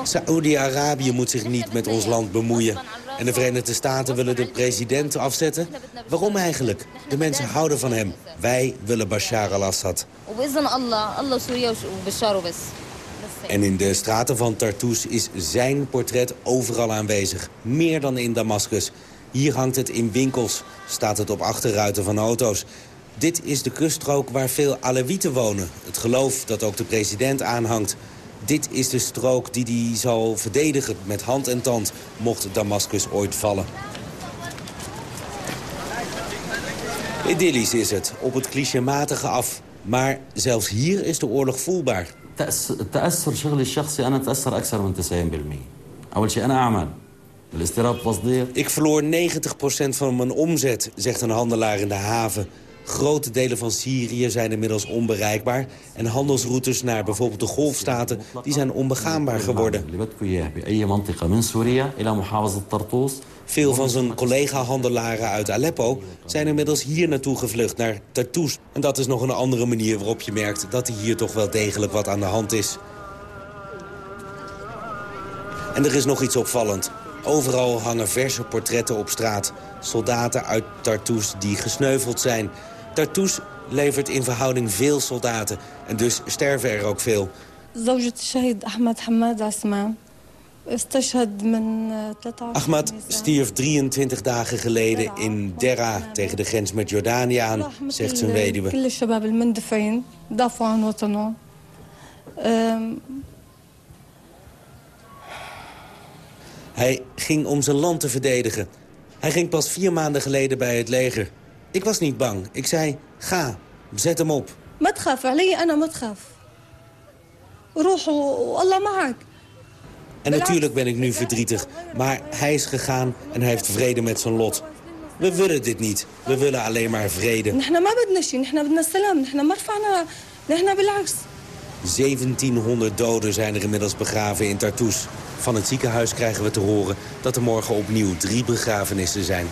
Saoedi-Arabië moet zich niet met ons land bemoeien. En de Verenigde Staten willen de president afzetten. Waarom eigenlijk? De mensen houden van hem. Wij willen Bashar al-Assad. En in de straten van Tartus is zijn portret overal aanwezig. Meer dan in Damascus. Hier hangt het in winkels, staat het op achterruiten van auto's. Dit is de kuststrook waar veel Alewieten wonen. Het geloof dat ook de president aanhangt. Dit is de strook die hij zal verdedigen met hand en tand... mocht Damascus ooit vallen. Idyllisch is het, op het clichématige af. Maar zelfs hier is de oorlog voelbaar. التأثر شغلي الشخصي أنا تأثر أكثر من 90% أول شيء أنا أعمل الاستيراد تصدير Ik verloor 90% van mijn omzet, zegt een handelaar in de haven. Grote delen van Syrië zijn inmiddels onbereikbaar. En handelsroutes naar bijvoorbeeld de golfstaten die zijn onbegaanbaar geworden. Veel van zijn collega-handelaren uit Aleppo zijn inmiddels hier naartoe gevlucht, naar Tartus. En dat is nog een andere manier waarop je merkt dat hier toch wel degelijk wat aan de hand is. En er is nog iets opvallend. Overal hangen verse portretten op straat. Soldaten uit Tartus die gesneuveld zijn. Tartus levert in verhouding veel soldaten. En dus sterven er ook veel. Ahmad stierf 23 dagen geleden in Dera tegen de grens met Jordanië aan, zegt zijn weduwe. Hij ging om zijn land te verdedigen. Hij ging pas vier maanden geleden bij het leger. Ik was niet bang. Ik zei, ga, zet hem op. En natuurlijk ben ik nu verdrietig. Maar hij is gegaan en hij heeft vrede met zijn lot. We willen dit niet. We willen alleen maar vrede. 1700 doden zijn er inmiddels begraven in Tartus. Van het ziekenhuis krijgen we te horen dat er morgen opnieuw drie begrafenissen zijn.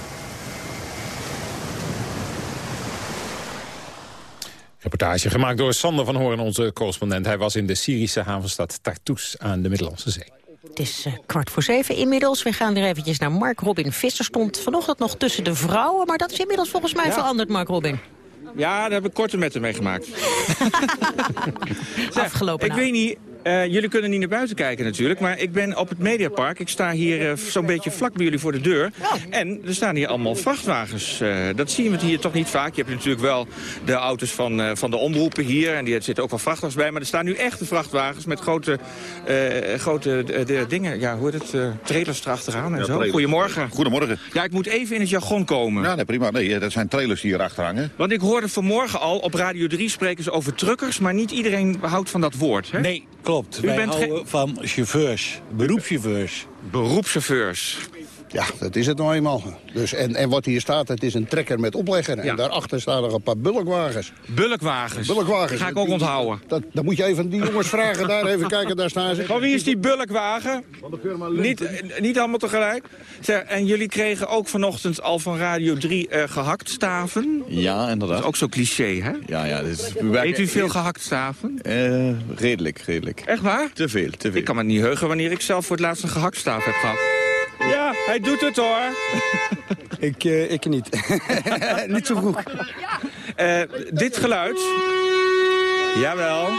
Reportage gemaakt door Sander van Hoorn, onze correspondent. Hij was in de Syrische havenstad Tartus aan de Middellandse Zee. Het is uh, kwart voor zeven inmiddels. We gaan weer eventjes naar Mark Robin Visser. Stond vanochtend nog tussen de vrouwen, maar dat is inmiddels volgens mij Ja. veranderd, Mark Robin. Ja, daar heb ik korte metten meegemaakt. <laughs> Afgelopen Ik weet niet, eh, jullie kunnen niet naar buiten kijken natuurlijk, maar ik ben op het Mediapark. Ik sta hier eh, zo'n beetje vlak bij jullie voor de deur. En er staan hier allemaal vrachtwagens. Eh, dat zien we hier toch niet vaak. Je hebt natuurlijk wel de auto's van, eh, van de omroepen hier en die zitten ook wel vrachtwagens bij. Maar er staan nu echte vrachtwagens met grote, eh, grote de dingen, ja, hoe heet het, eh, trailers erachteraan en Ja, zo. trailers. Goedemorgen. Goedemorgen. Ja, ik moet even in het jargon komen. Ja, nee, prima. Nee, dat zijn trailers die hier achter hangen. Want ik hoorde vanmorgen al op Radio 3 spreken ze over truckers... maar niet iedereen houdt van dat woord, hè? Nee, klopt. U Wij bent houden van chauffeurs, beroepschauffeurs. Beroepschauffeurs. Ja, dat is het nou eenmaal. Dus, en, en wat hier staat, het is een trekker met oplegger. En daarachter staan nog een paar bulkwagens. Bulkwagens. Bulkwagens. Ga ik ook onthouden. Dat, dat moet je even die jongens vragen. Daar even kijken, daar staan ze. Van wie is die bulkwagen? Niet, eh, niet allemaal tegelijk. Zeg, en jullie kregen ook vanochtend al van Radio 3 eh gehaktstaven. Ja, inderdaad. Dat is ook zo'n cliché, hè? Ja, ja. Dus werken Eet u veel gehaktstaven? Eh, redelijk, redelijk. Echt waar? Te veel, te veel. Ik kan me niet heugen wanneer ik zelf voor het laatst een gehaktstaaf heb gehad. Ja, hij doet het hoor. <laughs> Ik, eh, ik niet. <laughs> niet zo goed. Eh, dit geluid. Jawel.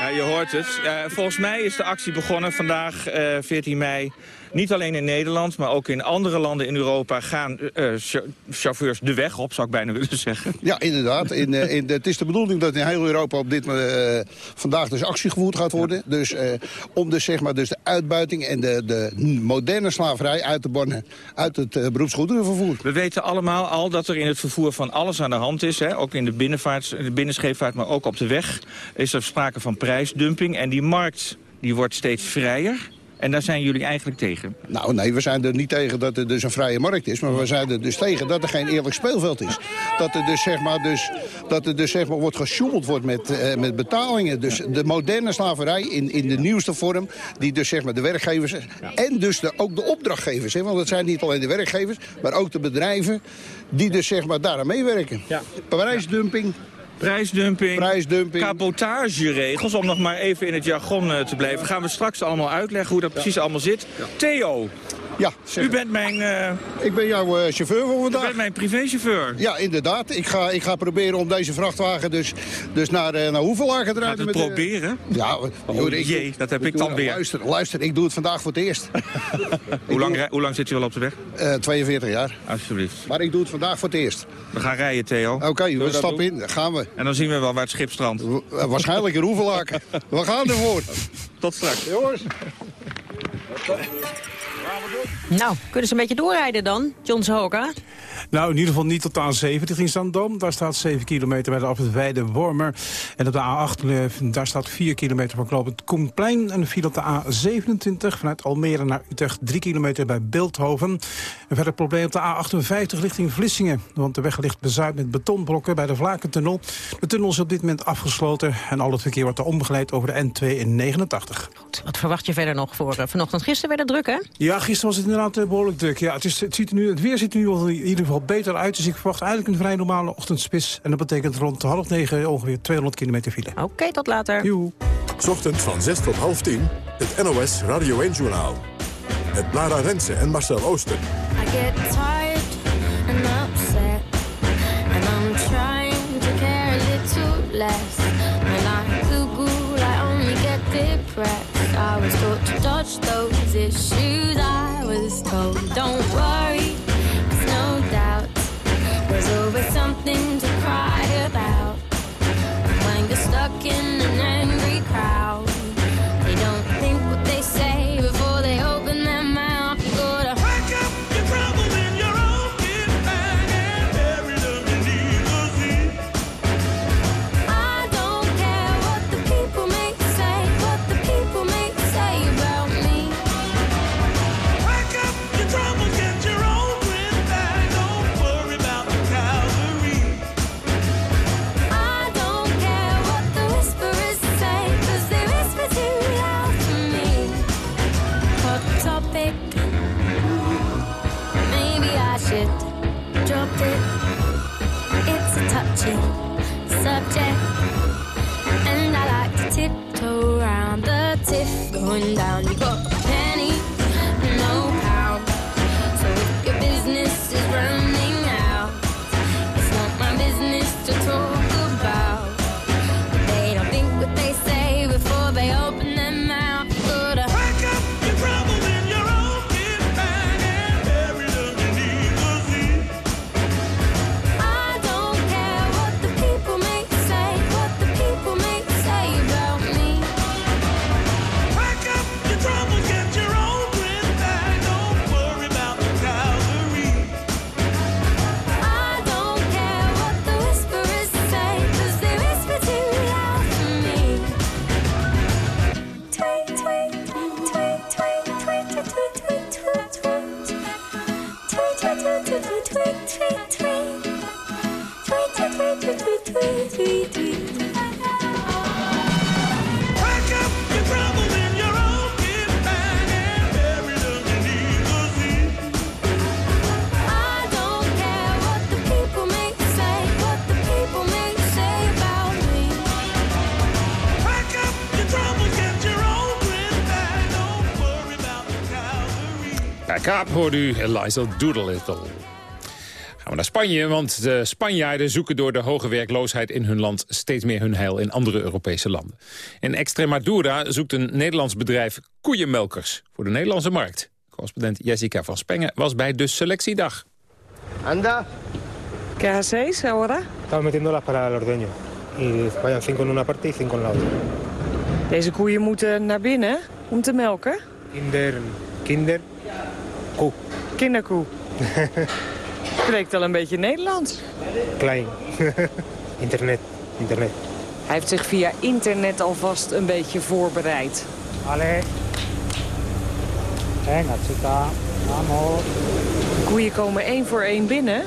Ja, je hoort het. Eh, volgens mij is de actie begonnen vandaag, eh 14 mei. Niet alleen in Nederland, maar ook in andere landen in Europa gaan eh, cha- chauffeurs de weg op, zou ik bijna <laughs> willen zeggen. Ja, inderdaad. In, eh, in, het is de bedoeling dat in heel Europa op dit eh, vandaag dus actie gevoerd gaat worden. Dus eh, om dus, zeg maar, dus de uitbuiting en de, de moderne slaverij uit te bannen uit het eh, beroepsgoederenvervoer. We weten allemaal al dat er in het vervoer van alles aan de hand is. Hè? Ook in de, binnenvaart, de binnenscheepvaart, maar ook op de weg is er sprake van prijsdumping. En die markt die wordt steeds vrijer. En daar zijn jullie eigenlijk tegen. Nou nee, we zijn er niet tegen dat er dus een vrije markt is. Maar we zijn er dus tegen dat er geen eerlijk speelveld is. Dat er dus zeg maar, dus, dat er dus, zeg maar wordt gesjoemeld wordt met, eh, met betalingen. Dus de moderne slaverij in, in de nieuwste vorm. Die dus zeg maar de werkgevers en dus de, ook de opdrachtgevers. Hè, want het zijn niet alleen de werkgevers, maar ook de bedrijven. Die dus zeg maar daaraan meewerken. Ja. Prijsdumping. Prijsdumping, Prijsdumping. cabotageregels, om nog maar even in het jargon eh, te blijven. Gaan we straks allemaal uitleggen hoe dat precies allemaal zit. Theo, Ja, u bent mijn, eh, ik ben jouw eh, chauffeur voor u vandaag. bent mijn privéchauffeur. Ja, inderdaad. Ik ga, ik ga proberen om deze vrachtwagen dus, dus naar, eh, naar Hoevelaken te Gaat rijden. het met, proberen? Ja, Oh joh, ik- jee, dat heb ik dan weer. Luister, luister, ik doe het vandaag voor het eerst. <laughs> Hoe lang, hoe lang zit u al op de weg? Eh 42 jaar. Alsjeblieft. Maar ik doe het vandaag voor het eerst. We gaan rijden, Theo. Oké, Zullen we stappen in. Gaan we. En dan zien we wel waar het schip strandt. Waarschijnlijk in Hoevelaken. <laughs> we gaan ervoor. Tot straks. Jongens. <laughs> Nou, kunnen ze een beetje doorrijden dan, John Hoga? Nou, in ieder geval niet tot de A7 in Zandam. Daar staat 7 kilometer bij de afrit Weide Wormer. En op de A8, eh, daar staat 4 kilometer van Knoopend Koenplein. En de file op de A27 vanuit Almere naar Utrecht 3 kilometer bij Beeldhoven. En verder probleem op de A58 richting Vlissingen. Want de weg ligt bezaaid met betonblokken bij de Vlakentunnel. De tunnel is op dit moment afgesloten. En al het verkeer wordt er omgeleid over de N289. Goed, wat verwacht je verder nog voor eh, vanochtend? Gisteren werd het druk, hè? Ja, gisteren was het inderdaad eh, behoorlijk druk. Ja, het, is, het, ziet nu, het weer ziet er nu al in ieder geval beter uit. Dus ik verwacht eigenlijk een vrij normale ochtendspits. En dat betekent rond half negen ongeveer 200 kilometer file. Oké, tot later. Joe. Ochtends van 6 tot half 10, het NOS Radio 1-journaal. Met Lara Rensen en Marcel Ooster. I get tired and upset, and I'm trying to care a little less. When I Google, I only get depressed. I was taught to dodge those issues. I was told, don't worry. There's always something to cry about. When you're stuck in the angry going down. You got Kaap hoort u Eliza Doodle-Little. Gaan we naar Spanje, want de Spanjaarden zoeken door de hoge werkloosheid in hun land steeds meer hun heil in andere Europese landen. In Extremadura zoekt een Nederlands bedrijf koeienmelkers voor de Nederlandse markt. Correspondent Jessica van Spengen was bij de selectiedag. Anda. ¿Qué hacéis ahora? Estamos metiéndolas para el ordeño. Y vayan cinco en una parte y cinco en la otra. Deze koeien moeten naar binnen om te melken. Kinder, kinder, koe. Kinderkoe. <laughs> Spreekt al een beetje Nederlands. Klein. <laughs> internet, internet. Hij heeft zich via internet alvast een beetje voorbereid. De koeien komen één voor één binnen.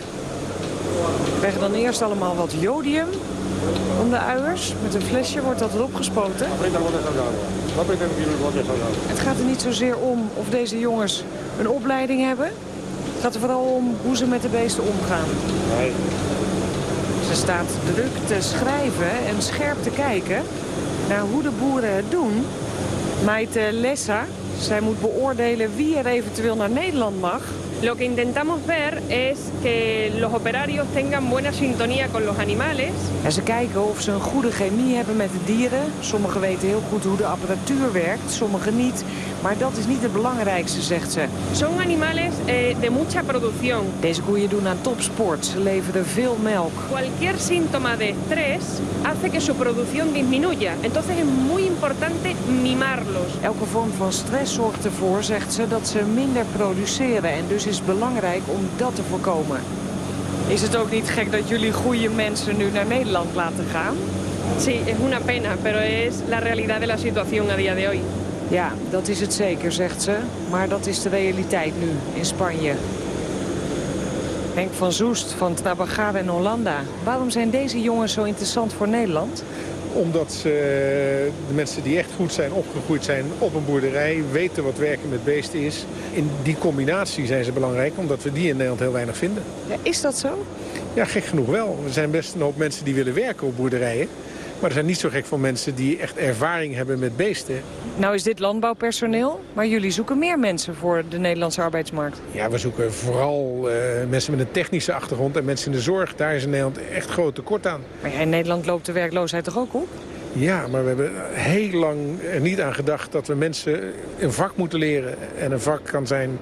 Krijgen dan eerst allemaal wat jodium om de uiers. Met een flesje wordt dat erop gespoten. Het gaat er niet zozeer om of deze jongens een opleiding hebben. Het gaat er vooral om hoe ze met de beesten omgaan. Ze staat druk te schrijven en scherp te kijken naar hoe de boeren het doen. Maite Lessa, zij moet beoordelen wie er eventueel naar Nederland mag. Lo que intentamos ver es que los operarios tengan buena sintonía con los animales. En ze kijken of ze een goede chemie hebben met de dieren. Sommigen weten heel goed hoe de apparatuur werkt, sommigen niet. Maar dat is niet het belangrijkste, zegt ze. Son animales eh, de mucha producción. Deze koeien doen aan topsport. Ze leveren veel melk. Cualquier síntoma de estrés hace que su producción disminuya. Entonces es muy importante mimarlos. Elke vorm van stress zorgt ervoor, zegt ze, dat ze minder produceren. En dus is het belangrijk om dat te voorkomen. Is het ook niet gek dat jullie goede mensen nu naar Nederland laten gaan? Sí, es una pena, pero es la realidad de la situación a día de hoy. Ja, dat is het zeker, zegt ze. Maar dat is de realiteit nu in Spanje. Henk van Zoest van Trabajada en Hollanda. Waarom zijn deze jongens zo interessant voor Nederland? Omdat ze, de mensen die echt goed zijn opgegroeid zijn op een boerderij... weten wat werken met beesten is. In die combinatie zijn ze belangrijk, omdat we die in Nederland heel weinig vinden. Ja, is dat zo? Ja, gek genoeg wel. Er zijn best een hoop mensen die willen werken op boerderijen. Maar er zijn niet zo gek veel mensen die echt ervaring hebben met beesten. Nou is dit landbouwpersoneel, maar jullie zoeken meer mensen voor de Nederlandse arbeidsmarkt. Ja, we zoeken vooral eh, mensen met een technische achtergrond en mensen in de zorg. Daar is in Nederland echt groot tekort aan. Maar ja, in Nederland loopt de werkloosheid toch ook op? Ja, maar we hebben heel lang er niet aan gedacht dat we mensen een vak moeten leren. En een vak kan zijn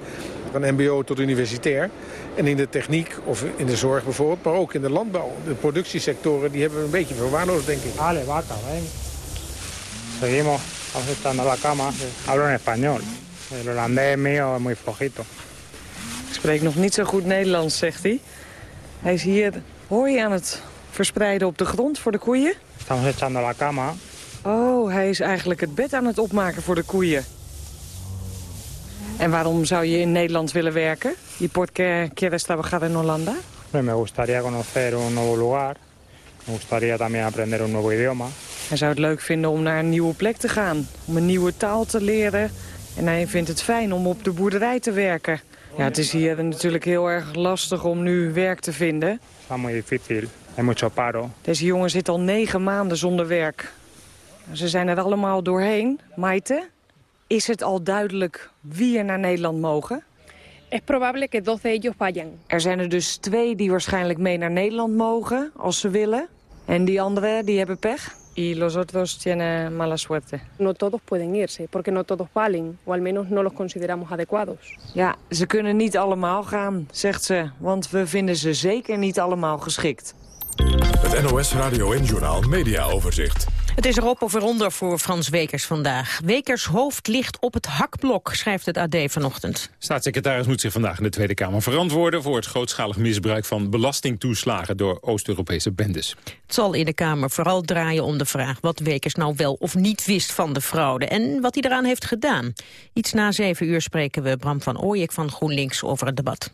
van mbo tot universitair. En in de techniek of in de zorg bijvoorbeeld, maar ook in de landbouw. De productiesectoren die hebben we een beetje verwaarloosd, denk ik. Vale, vaca, ven. Seguimos ajustando la cama. Hablo en español. El holandés mío es muy flojito. Ik spreek nog niet zo goed Nederlands, zegt hij. Hij is hier hooi aan het verspreiden op de grond voor de koeien. Estamos echando la cama. Oh, hij is eigenlijk het bed aan het opmaken voor de koeien. En waarom zou je in Nederland willen werken? ¿Y por qué quieres trabajar en Holanda? Me gustaría conocer un nuevo lugar. Me gustaría también aprender un nuevo idioma. Hij zou het leuk vinden om naar een nieuwe plek te gaan. Om een nieuwe taal te leren. En hij vindt het fijn om op de boerderij te werken. Ja, het is hier natuurlijk heel erg lastig om nu werk te vinden. Está muy difícil. Hay mucho paro. Deze jongen zit al negen maanden zonder werk. Ze zijn er allemaal doorheen. Maite, Is het al duidelijk wie er naar Nederland mogen? Es probable que dos de ellos vayan. Er zijn er dus twee die waarschijnlijk mee naar Nederland mogen, als ze willen. En die anderen, die hebben pech? Y los otros tienen mala suerte. No todos pueden irse, porque no todos valen, o al menos no los consideramos adecuados. Ja, ze kunnen niet allemaal gaan, zegt ze. Want we vinden ze zeker niet allemaal geschikt. Het NOS Radio en Journaal Media Overzicht. Het is erop of eronder voor Frans Wekers vandaag. Wekers hoofd ligt op het hakblok, schrijft het AD vanochtend. Staatssecretaris moet zich vandaag in de Tweede Kamer verantwoorden... voor het grootschalig misbruik van belastingtoeslagen door Oost-Europese bendes. Het zal in de Kamer vooral draaien om de vraag wat Wekers nou wel of niet wist van de fraude... en wat hij eraan heeft gedaan. Iets na zeven uur spreken we Bram van Ooyek van GroenLinks over het debat.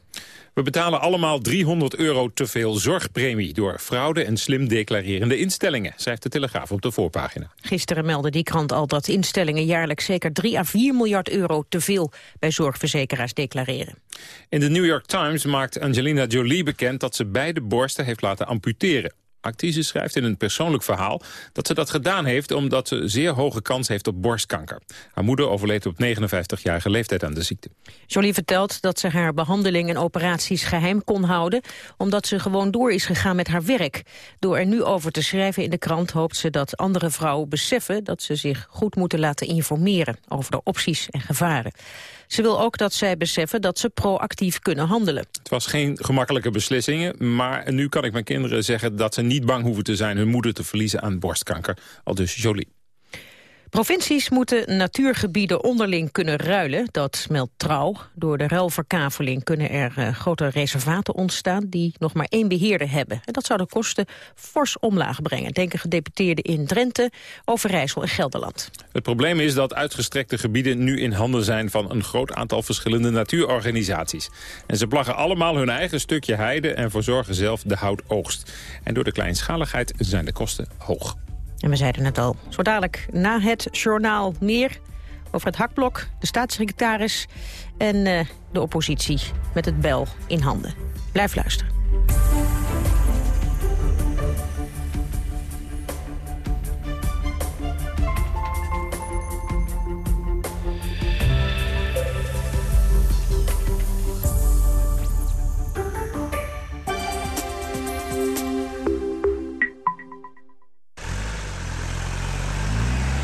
We betalen allemaal 300 euro te veel zorgpremie... door fraude en slim declarerende instellingen, schrijft de Telegraaf op de voorpagina. Gisteren meldde die krant al dat instellingen jaarlijks zeker 3 à 4 miljard euro te veel bij zorgverzekeraars declareren. In de New York Times maakt Angelina Jolie bekend dat ze beide borsten heeft laten amputeren. Actrice schrijft in een persoonlijk verhaal dat ze dat gedaan heeft... omdat ze zeer hoge kans heeft op borstkanker. Haar moeder overleed op 59-jarige leeftijd aan de ziekte. Jolie vertelt dat ze haar behandeling en operaties geheim kon houden... omdat ze gewoon door is gegaan met haar werk. Door er nu over te schrijven in de krant hoopt ze dat andere vrouwen beseffen... dat ze zich goed moeten laten informeren over de opties en gevaren. Ze wil ook dat zij beseffen dat ze proactief kunnen handelen. Het was geen gemakkelijke beslissingen, maar nu kan ik mijn kinderen zeggen... dat ze niet bang hoeven te zijn hun moeder te verliezen aan borstkanker. Al dus Jolie. Provincies moeten natuurgebieden onderling kunnen ruilen. Dat meldt trouw. Door de ruilverkaveling kunnen er uh, grote reservaten ontstaan... die nog maar één beheerder hebben. En dat zou de kosten fors omlaag brengen. Denken gedeputeerden in Drenthe, Overijssel en Gelderland. Het probleem is dat uitgestrekte gebieden nu in handen zijn... van een groot aantal verschillende natuurorganisaties. En ze plaggen allemaal hun eigen stukje heide... en verzorgen zelf de houtoogst. En door de kleinschaligheid zijn de kosten hoog. En we zeiden het al, zo dadelijk na het journaal meer over het hakblok, de staatssecretaris en uh, de oppositie met het bel in handen. Blijf luisteren.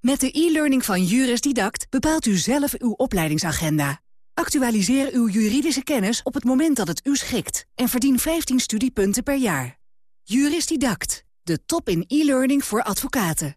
Met de e-learning van Juris Didact bepaalt u zelf uw opleidingsagenda. Actualiseer uw juridische kennis op het moment dat het u schikt... en verdien 15 studiepunten per jaar. Juris Didact, de top in e-learning voor advocaten.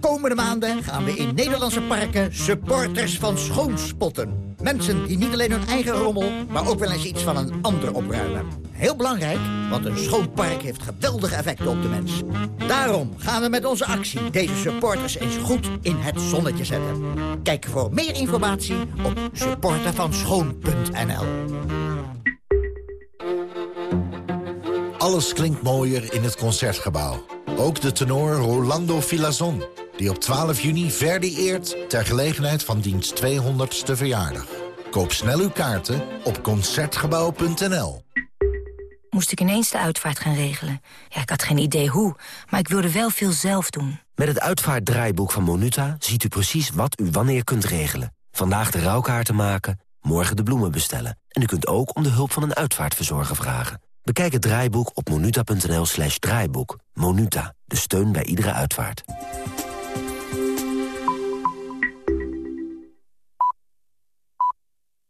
Komende maanden gaan we in Nederlandse parken supporters van schoonspotten. Mensen die niet alleen hun eigen rommel, maar ook wel eens iets van een ander opruimen. Heel belangrijk, want een schoon park heeft geweldige effecten op de mens. Daarom gaan we met onze actie deze supporters eens goed in het zonnetje zetten. Kijk voor meer informatie op supportervanschoon.nl Alles klinkt mooier in het Concertgebouw. Ook de tenor Rolando Filazon, die op 12 juni Verdi eert... ter gelegenheid van diens 200ste verjaardag. Koop snel uw kaarten op Concertgebouw.nl. Moest ik ineens de uitvaart gaan regelen. Ja, ik had geen idee hoe, maar ik wilde wel veel zelf doen. Met het uitvaartdraaiboek van Monuta ziet u precies wat u wanneer kunt regelen. Vandaag de rouwkaarten maken, morgen de bloemen bestellen. En u kunt ook om de hulp van een uitvaartverzorger vragen. Bekijk het draaiboek op monuta.nl slash draaiboek. Monuta, de steun bij iedere uitvaart.